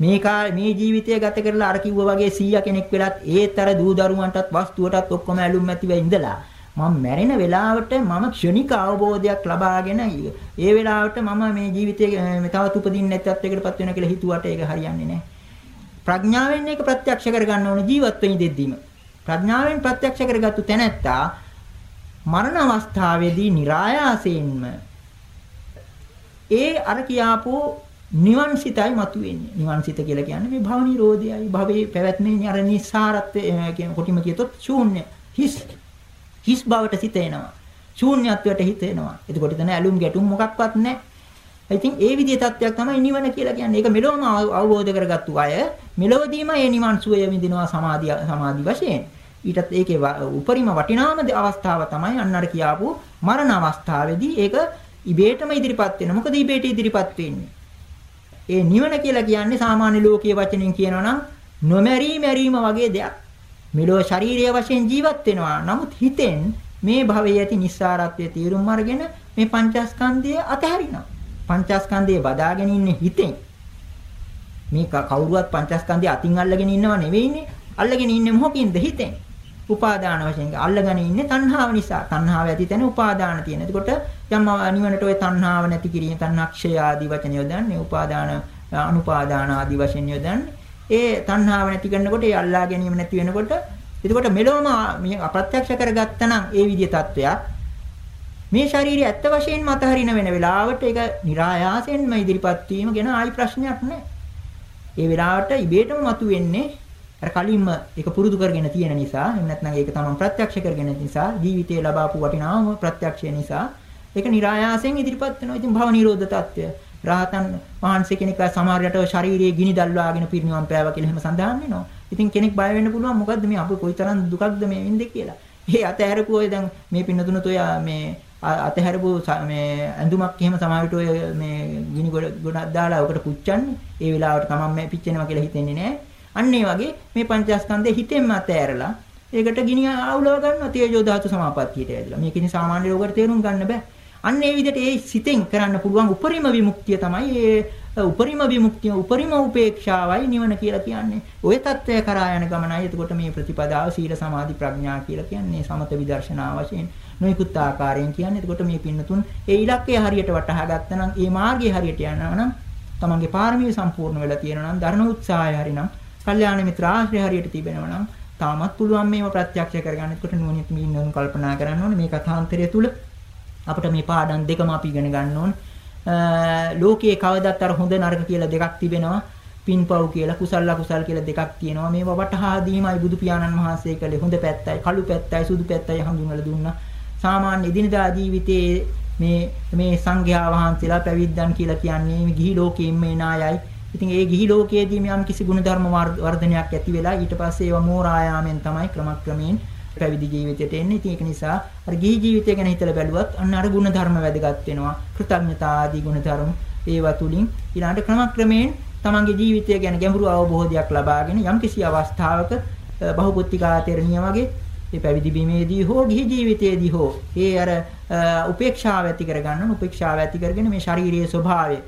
මේ මේ ජීවිතය ගත කරලා අර කිව්වා වගේ 100 කෙනෙක් වෙලත් ඒතර දූ දරුවන්ටත් වස්තුවටත් ඔක්කොම ඇලුම් ඇතිව ඉඳලා මම මැරෙන වෙලාවට මම ක්ෂණික අවබෝධයක් ලබාගෙන ඒ වෙලාවට මම මේ ජීවිතේ තවත් උපදින්න නැත්ත් එකටපත් වෙන කියලා හිතුවට ඒක හරියන්නේ නැහැ. ප්‍රඥාවෙන් ඒක ප්‍රත්‍යක්ෂ කරගන්න ඕන ජීවත් වෙන දෙද්දීම. ප්‍රඥාවෙන් ප්‍රත්‍යක්ෂ කරගත්තු තැනැත්තා මරණ අවස්ථාවේදී નિરાයාසයෙන්ම ඒ අර කියාපු නිවන් සිතයි මතුවෙන්නේ. නිවන් සිත කියලා කියන්නේ මේ භව නිරෝධයයි භවයේ පැවැත්මේ අර නිස්සාරත්වය කියන කොටිම කියතොත් ශූන්‍ය හිස් හිස් බවට සිත එනවා. ශූන්‍යත්වයට හිත එනවා. එතකොට එතන ඇලුම් ගැටුම් මොකක්වත් නැහැ. ඉතින් ඒ විදිහේ තත්ත්වයක් තමයි නිවන කියලා කියන්නේ. ඒක මෙලොවම අවබෝධ කරගත්තු අය මෙලොවදීම ඒ නිවන් සුවය විඳිනවා සමාධිය සමාධි වශයෙන්. ඊටත් ඒකේ උපරිම වටිනාම අවස්ථාව තමයි අන්නර කියාපු මරණ අවස්ථාවේදී ඒක ඉබේටම ඉදිරිපත් වෙනවා. මොකද ඉබේට ඉදිරිපත් වෙන්නේ? ඒ නිවන කියලා කියන්නේ සාමාන්‍ය ලෝකීය වචනෙන් කියනවා නම් නොමැරී මැරීම වගේ දෙයක්. මෙලොව ශාරීරිය වශයෙන් ජීවත් වෙනවා. නමුත් හිතෙන් මේ භවයේ ඇති නිස්සාරත්වයේ තීරුම් අරගෙන මේ පංචස්කන්ධය අතහැරිනවා. පංචස්කන්ධය බදාගෙන ඉන්නේ හිතෙන්. මේ කවුරුවත් පංචස්කන්ධය අතින් අල්ලගෙන ඉන්නව නෙවෙයිනේ. අල්ලගෙන ඉන්නේ මොකකින්ද හිතෙන්. උපාදාන වශයෙන් අල්ලගෙන ඉන්නේ තණ්හාව නිසා. තණ්හාව ඇති තැන උපාදාන තියෙන. එතකොට යම් නිවනට ওই තණ්හාව නැති කිරීම තණ්හක්ෂය ආදී වචන යොදන්නේ උපාදාන අනුපාදාන ආදී වශයෙන් යොදන්නේ. ඒ තණ්හාව නැති කරනකොට ඒ අල්ලා ගැනීම නැති වෙනකොට එතකොට මෙලොවම මේ අප්‍රත්‍යක්ෂ කරගත්තනම් ඒ විදිය තත්වයක් මේ ශාරීරිය ඇත්ත වශයෙන්ම අතහරින වෙන වෙලාවට ඒක નિરાයාසයෙන්ම ඉදිරිපත් වීම ගැන ආයි ප්‍රශ්නයක් නැහැ. ඒ වෙලාවට ඉබේටම මතුවෙන්නේ අර කලින්ම ඒක පුරුදු කරගෙන තියෙන නිසා එහෙම නැත්නම් ඒක තමන් ප්‍රත්‍යක්ෂ කරගෙන නිසා ජීවිතේ ලබාපු වටිනාම ප්‍රත්‍යක්ෂය නිසා ඒක નિરાයාසයෙන් ඉදිරිපත් වෙනවා. ඉතින් භව නිරෝධ తত্ত্বය රහතන් වහන්සේ කෙනෙක් සමහරයට ශාරීරියේ ගිනි දල්වාගෙන පිරිනිවන් පෑවා කියලා එහෙම සඳහන් වෙනවා. ඉතින් කෙනෙක් බය වෙන්න පුළුවන් මොකද්ද මේ අපේ කොයිතරම් දුකක්ද මේ වෙන්නේ කියලා. ඒ අතහැරපු ඔය දැන් මේ පින්නතුනත් ඔය මේ අතහැරපු මේ ඇඳුමක් එහෙම සමාවිත ඔය මේ ගිනි ගොඩක් දාලා ඔකට පුච්චන්නේ. ඒ වෙලාවට තමන් මේ පිච්චෙනවා කියලා හිතෙන්නේ නැහැ. අන්න ඒ වගේ මේ පංචස්කන්ධය හිතෙන්ම අතහැරලා ඒකට ගිනි ආවුලව ගන්නවා තේජෝ ධාතු සමාපත්තියට ඇදලා. මේක ඉතින් සාමාන්‍ය ලෝකෙට තේරුම් ගන්න බෑ. අන්න ඒ විදිහට ඒ සිතෙන් කරන්න පුළුවන් උපරිම විමුක්තිය තමයි ඒ උපරිම විමුක්තිය උපරිම උපේක්ෂාවයි නිවන කියලා කියන්නේ. ওই தත්වය කරා යන ගමනයි. එතකොට මේ ප්‍රතිපදාව සීල සමාධි ප්‍රඥා කියලා කියන්නේ සමත විදර්ශනා වශයෙන්. නොයෙකුත් ආකාරයෙන් කියන්නේ. එතකොට මේ පින්නතුන් ඒ ඉලක්කය හරියට වටහා ගත්තනම්, ඒ මාර්ගය හරියට යනවා නම්, තමන්ගේ පාරමී සම්පූර්ණ වෙලා තියෙනවා නම්, ධර්ම උත්සාහය හරිනම්, කල්යාණ මිත්‍ර ආශ්‍රය හරියට තිබෙනවා නම්, තාමත් පුළුවන් මේව ප්‍රත්‍යක්ෂ කරගන්න. එතකොට නුවණින් මේ කල්පනා කරන්න ඕනේ මේ කථාන්තරය තුළ අපිට මේ පාඩම් දෙකම අපි ඉගෙන ගන්න ඕන. ලෝකයේ කවදත් අර හොඳ නරක කියලා දෙකක් තිබෙනවා. පින්පව් කියලා කුසල අකුසල් කියලා දෙකක් තියෙනවා. මේවා වටහා දීමයි බුදු පියාණන් වහන්සේ කළේ හොඳ පැත්තයි, කළු පැත්තයි, සුදු පැත්තයි හඳුන්වලා දුන්නා. සාමාන්‍ය එදිනදා ජීවිතයේ මේ මේ සංඝයා වහන්සේලා පැවිද්දන් කියලා කියන්නේ මේ ගිහි ලෝකයේ ඉන්නේ නායයි. ඉතින් ඒ ගිහි ලෝකයේදී යම් කිසි ගුණධර්ම වර්ධනයක් ඇති වෙලා ඊට පස්සේ ඒවා මෝරායාමෙන් තමයි ක්‍රමක්‍රමයෙන් පැවිදි ජීවිතයට එන්නේ. ඉතින් ඒක නිසා අර ගිහි ජීවිතය ගැන හිතලා බැලුවත් අන්න අර ගුණ ධර්ම වැදගත් වෙනවා. කෘතඥතා ආදී ගුණ ධර්ම ඒවා තුලින් ඊළඟට ක්‍රමක්‍රමයෙන් තමන්ගේ ජීවිතය ගැන ගැඹුරු අවබෝධයක් ලබාගෙන යම්කිසි අවස්ථාවක බහුපුත්තිකා තෙරණිය වගේ මේ පැවිදි බීමේදී හෝ ගිහි ජීවිතයේදී හෝ ඒ අර උපේක්ෂාව ඇති කරගන්න උපේක්ෂාව ඇති කරගෙන මේ ශාරීරියේ ස්වභාවය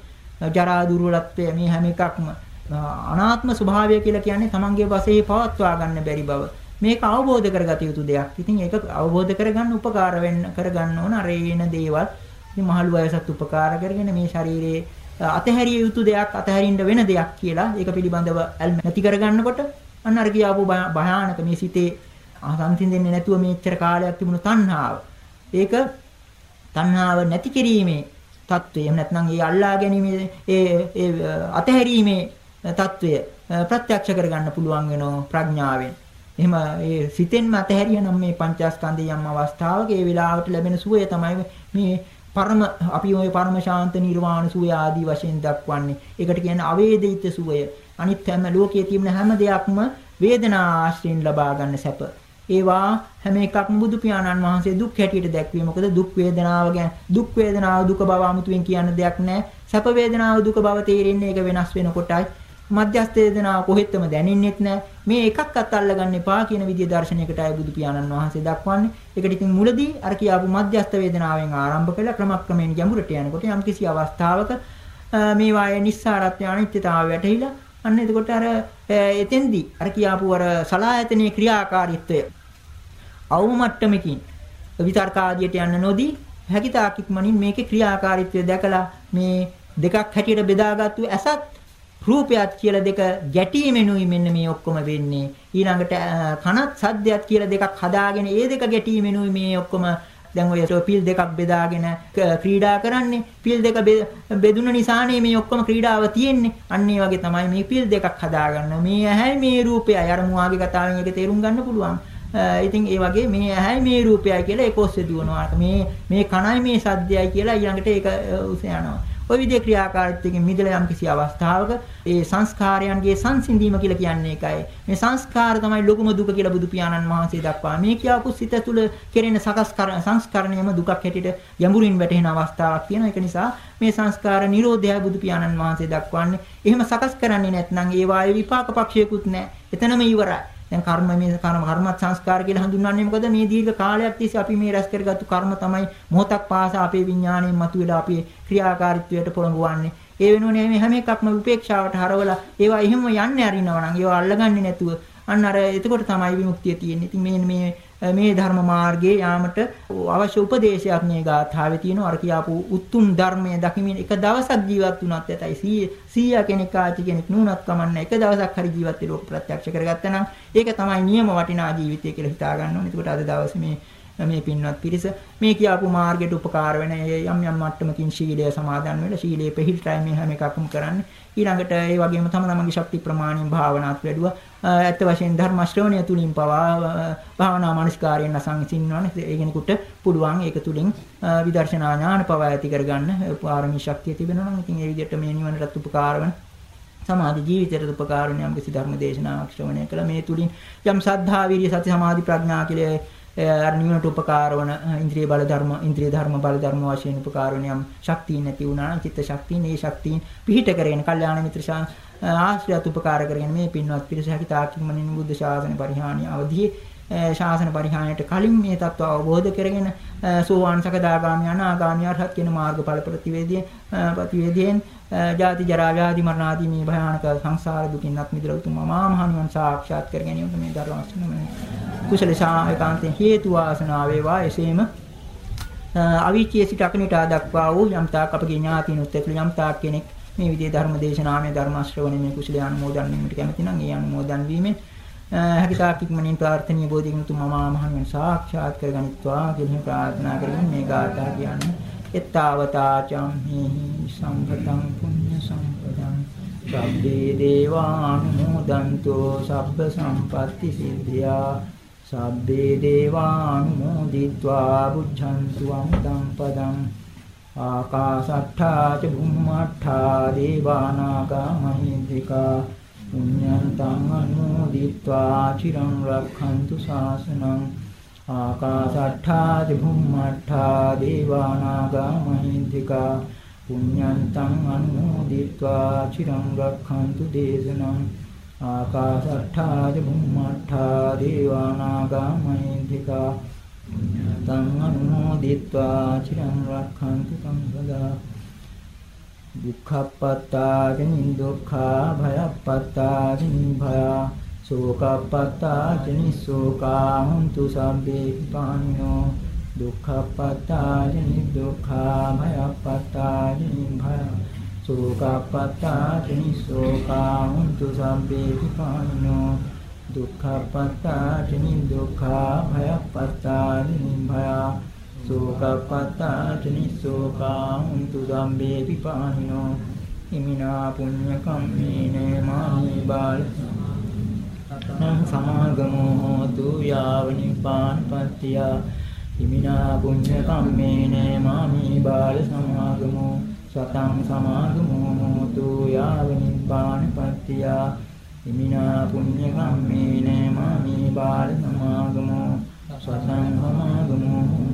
ජරා දුර්වලත්වය මේ හැම එකක්ම අනාත්ම ස්වභාවය කියලා කියන්නේ තමන්ගේ වශයෙන් පවත්වා ගන්න බැරි බව මේක අවබෝධ කරගත යුතු දෙයක්. ඉතින් ඒක අවබෝධ කරගන්න උපකාර වෙන්න කරගන්න ඕන අර එන දේවල්. ඉතින් මහලු වයසත් උපකාර කරගෙන මේ ශරීරයේ අතහැරිය යුතු දෙයක් අතහැරින්න වෙන දෙයක් කියලා ඒක පිළිබඳව නැති කරගන්නකොට අන්න අර කියාපු භයානක මේ සිතේ සංසිඳෙන්නේ නැතුව මේච්චර කාලයක් තිබුණු තණ්හාව. ඒක තණ්හාව නැති කිරීමේ తත්වය. එහෙම නැත්නම් ඒ අල්ලා ගැනීමේ ඒ ඒ අතහැරීමේ తත්වය ප්‍රත්‍යක්ෂ කරගන්න පුළුවන් වෙනවා ප්‍රඥාවෙන්. එහෙම ඒ සිතෙන්ම අතහැරියනම් මේ පංචස්කන්ධය යම් අවස්ථාවක ඒ වෙලාවට ලැබෙන සුවය තමයි මේ පරම අපි ওই පරම ශාන්ත නිර්වාණ සුවය ආදී වශයෙන් දක්වන්නේ. ඒකට කියන්නේ අවේදිත සුවය. අනිත් හැම ලෝකයේ තියෙන හැම දෙයක්ම වේදනා ආශ්‍රයෙන් ලබා ගන්න සැප. ඒවා හැම එකක්ම බුදු පියාණන් වහන්සේ දුක් හැටියට දැක්වේ. මොකද දුක් වේදනාව ගැන දුක් වේදනාව දුක බව 아무තුවෙන් කියන දෙයක් නැහැ. සැප වේදනාව දුක බව තේරෙන්නේ ඒක වෙනස් වෙනකොටයි. මධ්‍යස්ථ වේදනාව කොහෙත්ම දැනෙන්නේත් නැහැ. මේ එකක්වත් අල්ලගන්න එපා කියන විදිය දර්ශනයකටයි බුදු පියාණන් වහන්සේ දක්වන්නේ. ඒකට ඉතින් මුලදී අර කියාපු මධ්‍යස්ථ වේදනාවෙන් ආරම්භ කළා ක්‍රමක්‍රමයෙන් ගැඹුරට යනකොට යම්කිසි අවස්ථාවක මේ වායේ නිස්සාරත්‍ය අනිත්‍යතාවය වැටහිලා අන්න එතකොට අර එතෙන්දී අර කියාපු අර සලායතනයේ ක්‍රියාකාරීත්වය අවම මට්ටමකින් විතර්ක ආදියට යන්න නොදී හැකිතාක් ඉක්මනින් මේකේ ක්‍රියාකාරීත්වය දැකලා මේ දෙකක් හැටියට බෙදාගත්තු ඇසත් රූපයත් කියලා දෙක ගැටීමෙනුයි මෙන්න මේ ඔක්කොම වෙන්නේ. ඊළඟට කනත් සද්දයක් කියලා දෙකක් හදාගෙන ඒ දෙක ගැටීමෙනුයි මේ ඔක්කොම දැන් ඔය පිල් දෙකක් බෙදාගෙන ක්‍රීඩා කරන්නේ. පිල් දෙක බෙදුන නිසානේ මේ ඔක්කොම ක්‍රීඩාව තියෙන්නේ. අන්න ඒ වගේ තමයි මේ පිල් දෙකක් හදාගන්න. මේ ඇහැයි මේ රූපයයි. අර මුවාගේ කතාවෙන් එක තේරුම් ගන්න පුළුවන්. ඉතින් ඒ වගේ මේ ඇහැයි මේ රූපයයි කියලා ඒක ඔස්සේ දුවනවා මේ මේ කණයි මේ සද්දයයි කියලා ඊළඟට ඒක උස යනවා. ওই විදිහේ ක්‍රියාකාරීත්වයෙන් මිදලා යම් කිසි අවස්ථාවක ඒ සංස්කාරයන්ගේ සංසිඳීම කියලා කියන්නේ ඒකයි. මේ සංස්කාර තමයි ලොකුම දුක කියලා බුදු පියාණන් වහන්සේ දක්වා. මේ කියවපු සිත තුළ කෙරෙන සකස් සංස්කරණයම දුකක් හැටියට යඹුරින් වැටෙන අවස්ථාවක් තියෙනවා. ඒක නිසා මේ සංස්කාර නිරෝධයයි බුදු පියාණන් වහන්සේ දක්වන්නේ. එහෙම සකස් කරන්නේ නැත්නම් ඒ වායේ විපාක පක්ෂයකුත් නැහැ. එතනම ඉවරයි. දැන් කර්ම මේ කර්ම කර්මත් සංස්කාර කියලා හඳුන්වන්නේ මොකද මේ දීර්ඝ කාලයක් තිස්සේ අපි මේ රැස් කරගත්තු කර්ම තමයි මොහොතක් පාසා අපේ විඥාණයෙන් මතුවලා අපේ ක්‍රියාකාරීත්වයට පොළඹවන්නේ ඒ වෙනුවනේ මේ හැම එකක්ම උපේක්ෂාවට හරවලා ඒවා එහෙම යන්නේ අරිනවා නම් ඒවා අල්ලගන්නේ නැතුව අන්න අර එතකොට තමයි විමුක්තිය තියෙන්නේ. ඉතින් මේ මේ මේ ධර්ම මාර්ගයේ යාමට අවශ්‍ය උපදේශයක් මේ ගාථාවේ තියෙනවා. අර කියාපු උතුම් ධර්මයේ දකිමින් එක දවසක් ජීවත් වුණත් ඇතයි 100 කෙනෙක් ආචි කෙනෙක් නුනත් කමන්නේ. එක දවසක් හරි ජීවත් වෙලා ලෝක ප්‍රත්‍යක්ෂ කරගත්තා නම් ඒක තමයි නියම වටිනා ජීවිතය කියලා හිතා ගන්න ඕනේ. එතකොට අද දවසේ මේ මේ පින්වත් පිරිස. මේ කියාපු මාර්ගයට උපකාර වෙන යම් යම් මට්ටමකින් ශීලය සමාදන් වෙලා ශීලයේ පිළිහිටයි මේ හැම එකක්ම කරන්නේ. ඊළඟට ඒ වගේම තම තමන්ගේ ශක්ති ප්‍රමාණයෙන් භාවනාත් වැඩුවා. ඇත්ත වශයෙන් ධර්ම ශ්‍රවණය තුලින් පවා භාවනා මානසිකාරයෙන් අසංසින්නවනේ ඒ කෙනෙකුට පුළුවන් ඒක තුලින් විදර්ශනා ඥාන පවා ඇති කරගන්න පාරමී ශක්තිය තිබෙනවා නම් ඉතින් ඒ විදිහට මේ නිවනටත් උපකාර වෙන සමාධි ජීවිතයට උපකාර වෙන යම් කිසි ධර්ම දේශනාවක් ශ්‍රවණය කළා. මේ තුලින් යම් සද්ධා විරිය සති සමාධි ප්‍රඥා කියලා අර නිවනට උපකාර වන ඉන්ද්‍රිය බල ධර්ම ඉන්ද්‍රිය ධර්ම බල ධර්ම වශයෙන් උපකාර වෙන යම් ශක්තිය නැති වුණා නම් චිත්ත ශක්තිය මේ ශක්තියින් පිහිට කරගෙන කල්යාණ මිත්‍ර ආශ්‍රයත් උපකාර කරගෙන මේ පින්වත් පිරිස හැකි තාක්ෂණික බුද්ධ ශාසන පරිහානිය අවධියේ ශාසන පරිහානියට කලින් මේ தত্ত্ব අවබෝධ කරගෙන සෝවාන් සකදාගාමී අනාගාමී අරහත් කියන මාර්ගඵල ප්‍රතිවේදී ප්‍රතිවේදීන් ජාති ජරා ව්‍යාධි මරණ ආදී මේ භයානක සංසාර දුකින්වත් මිදලා උතුම් මහා මහණුවන් සාක්ෂාත් කර ගැනීමට මේ ධර්මාශ්‍රමයේ කුසල සායකාන්තේ හේතු වාසනා වේවා. එසේම අවීචියේ සිට අකනිටා දක්වා වූ යම්තාක් අපගේ ඥාතිනුත් එක්ල යම්තාක් කෙනෙක් මේ විදිහේ ධර්ම දේශනාමය ධර්ම ශ්‍රවණය මේ කුසල අනුමෝදන් වීමට කැමති නම් ඒ අනුමෝදන් වීමෙන් හැකිතා පික්මනින් ප්‍රාර්ථනීය බෝධිගුණතුම මමා මහණෙන් සාක්ෂාත් කරගනිත්වා කියලා ප්‍රාර්ථනා කරගෙන මේ ගාථා කියන්නේ. එත්තාවතා චම්හි සම්පතං පුඤ්ඤ සම්පතං. සබ්බේ දේවානුමෝදන්තෝ සබ්බ සම්පatti සිද්ධියා. සබ්බේ දේවානුමෝදිත්වා බුද්ධන්තු අමතං පදං ආකාසට්ඨා ච බුම්මට්ඨා දේවානාගා මහින්దికා පුඤ්ඤන්තං අනුමෝදිත්වා චිරං රක්ඛන්තු ශාසනං ආකාසට්ඨා දිභුම්මට්ඨා දේවානාගා මහින්దికා පුඤ්ඤන්තං අනුමෝදිත්වා චිරං රක්ඛන්තු දේශනං ආකාසට්ඨා දිභුම්මට්ඨා දේවානාගා මහින්దికා පුඤ්ඤන්තං අනුමෝදිත්වා චිරං රක්ඛන්තු සම්පදා සදා දුක්ඛප්පත්තා ජනි දුක්ඛා භයප්පත්තා ජනි භයා සෝකප්පත්තා ජනිසෝකා හුන්තු සබ්බේ පානිනෝ දුක්ඛප්පත්තා ජනි දුක්ඛා භයප්පත්තා ජනි භය සෝකප්පත්තා ජනිසෝකා හුන්තු සබ්බේ පානිනෝ දුක්ඛප්පත්තා ජනි දුක්ඛා භයප්පත්තා ජනි භය සෝකප්පත්තා ජනිසෝකා හුන්තු සබ්බේ පානිනෝ ඉමිනා පුඤ්ඤ කම්මේන මාමේ බාල නං සමාගමෝ හෝතු යාව නිපානපත්තිය හිමිනා පුඤ්ඤ කම්මේන මාමි බාල සමාගමෝ සතං සමාගමෝ හෝතු යාව නිපානපත්තිය හිමිනා පුඤ්ඤ කම්මේන මාමි බාල සමාගමෝ සතං සමාගමෝ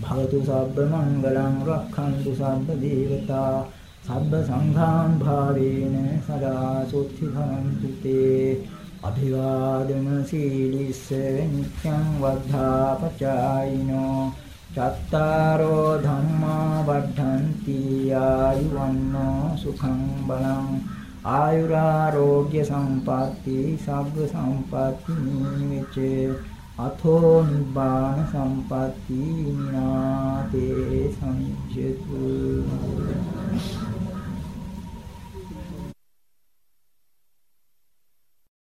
භවතු සබ්බ මංගලං රක්ඛන්තු සබ්බ දේවතා සබ්බ සංඝාන් භාවේන සදා සුත්ති භවන්තු තේ. අභිවාදන සීලිස්ස නිච්ඡං වද්ධා පචායිනෝ. චත්තාරෝ ධම්මා වද්ධන්ති ආයුවන්නෝ සුඛං බලං. ආයුරාෝග්‍ය සම්පatti සබ්බ සම්පatti නිවිචේ අතෝ නිබ්බාන සම්පatti නාතේ සංජ්ජතු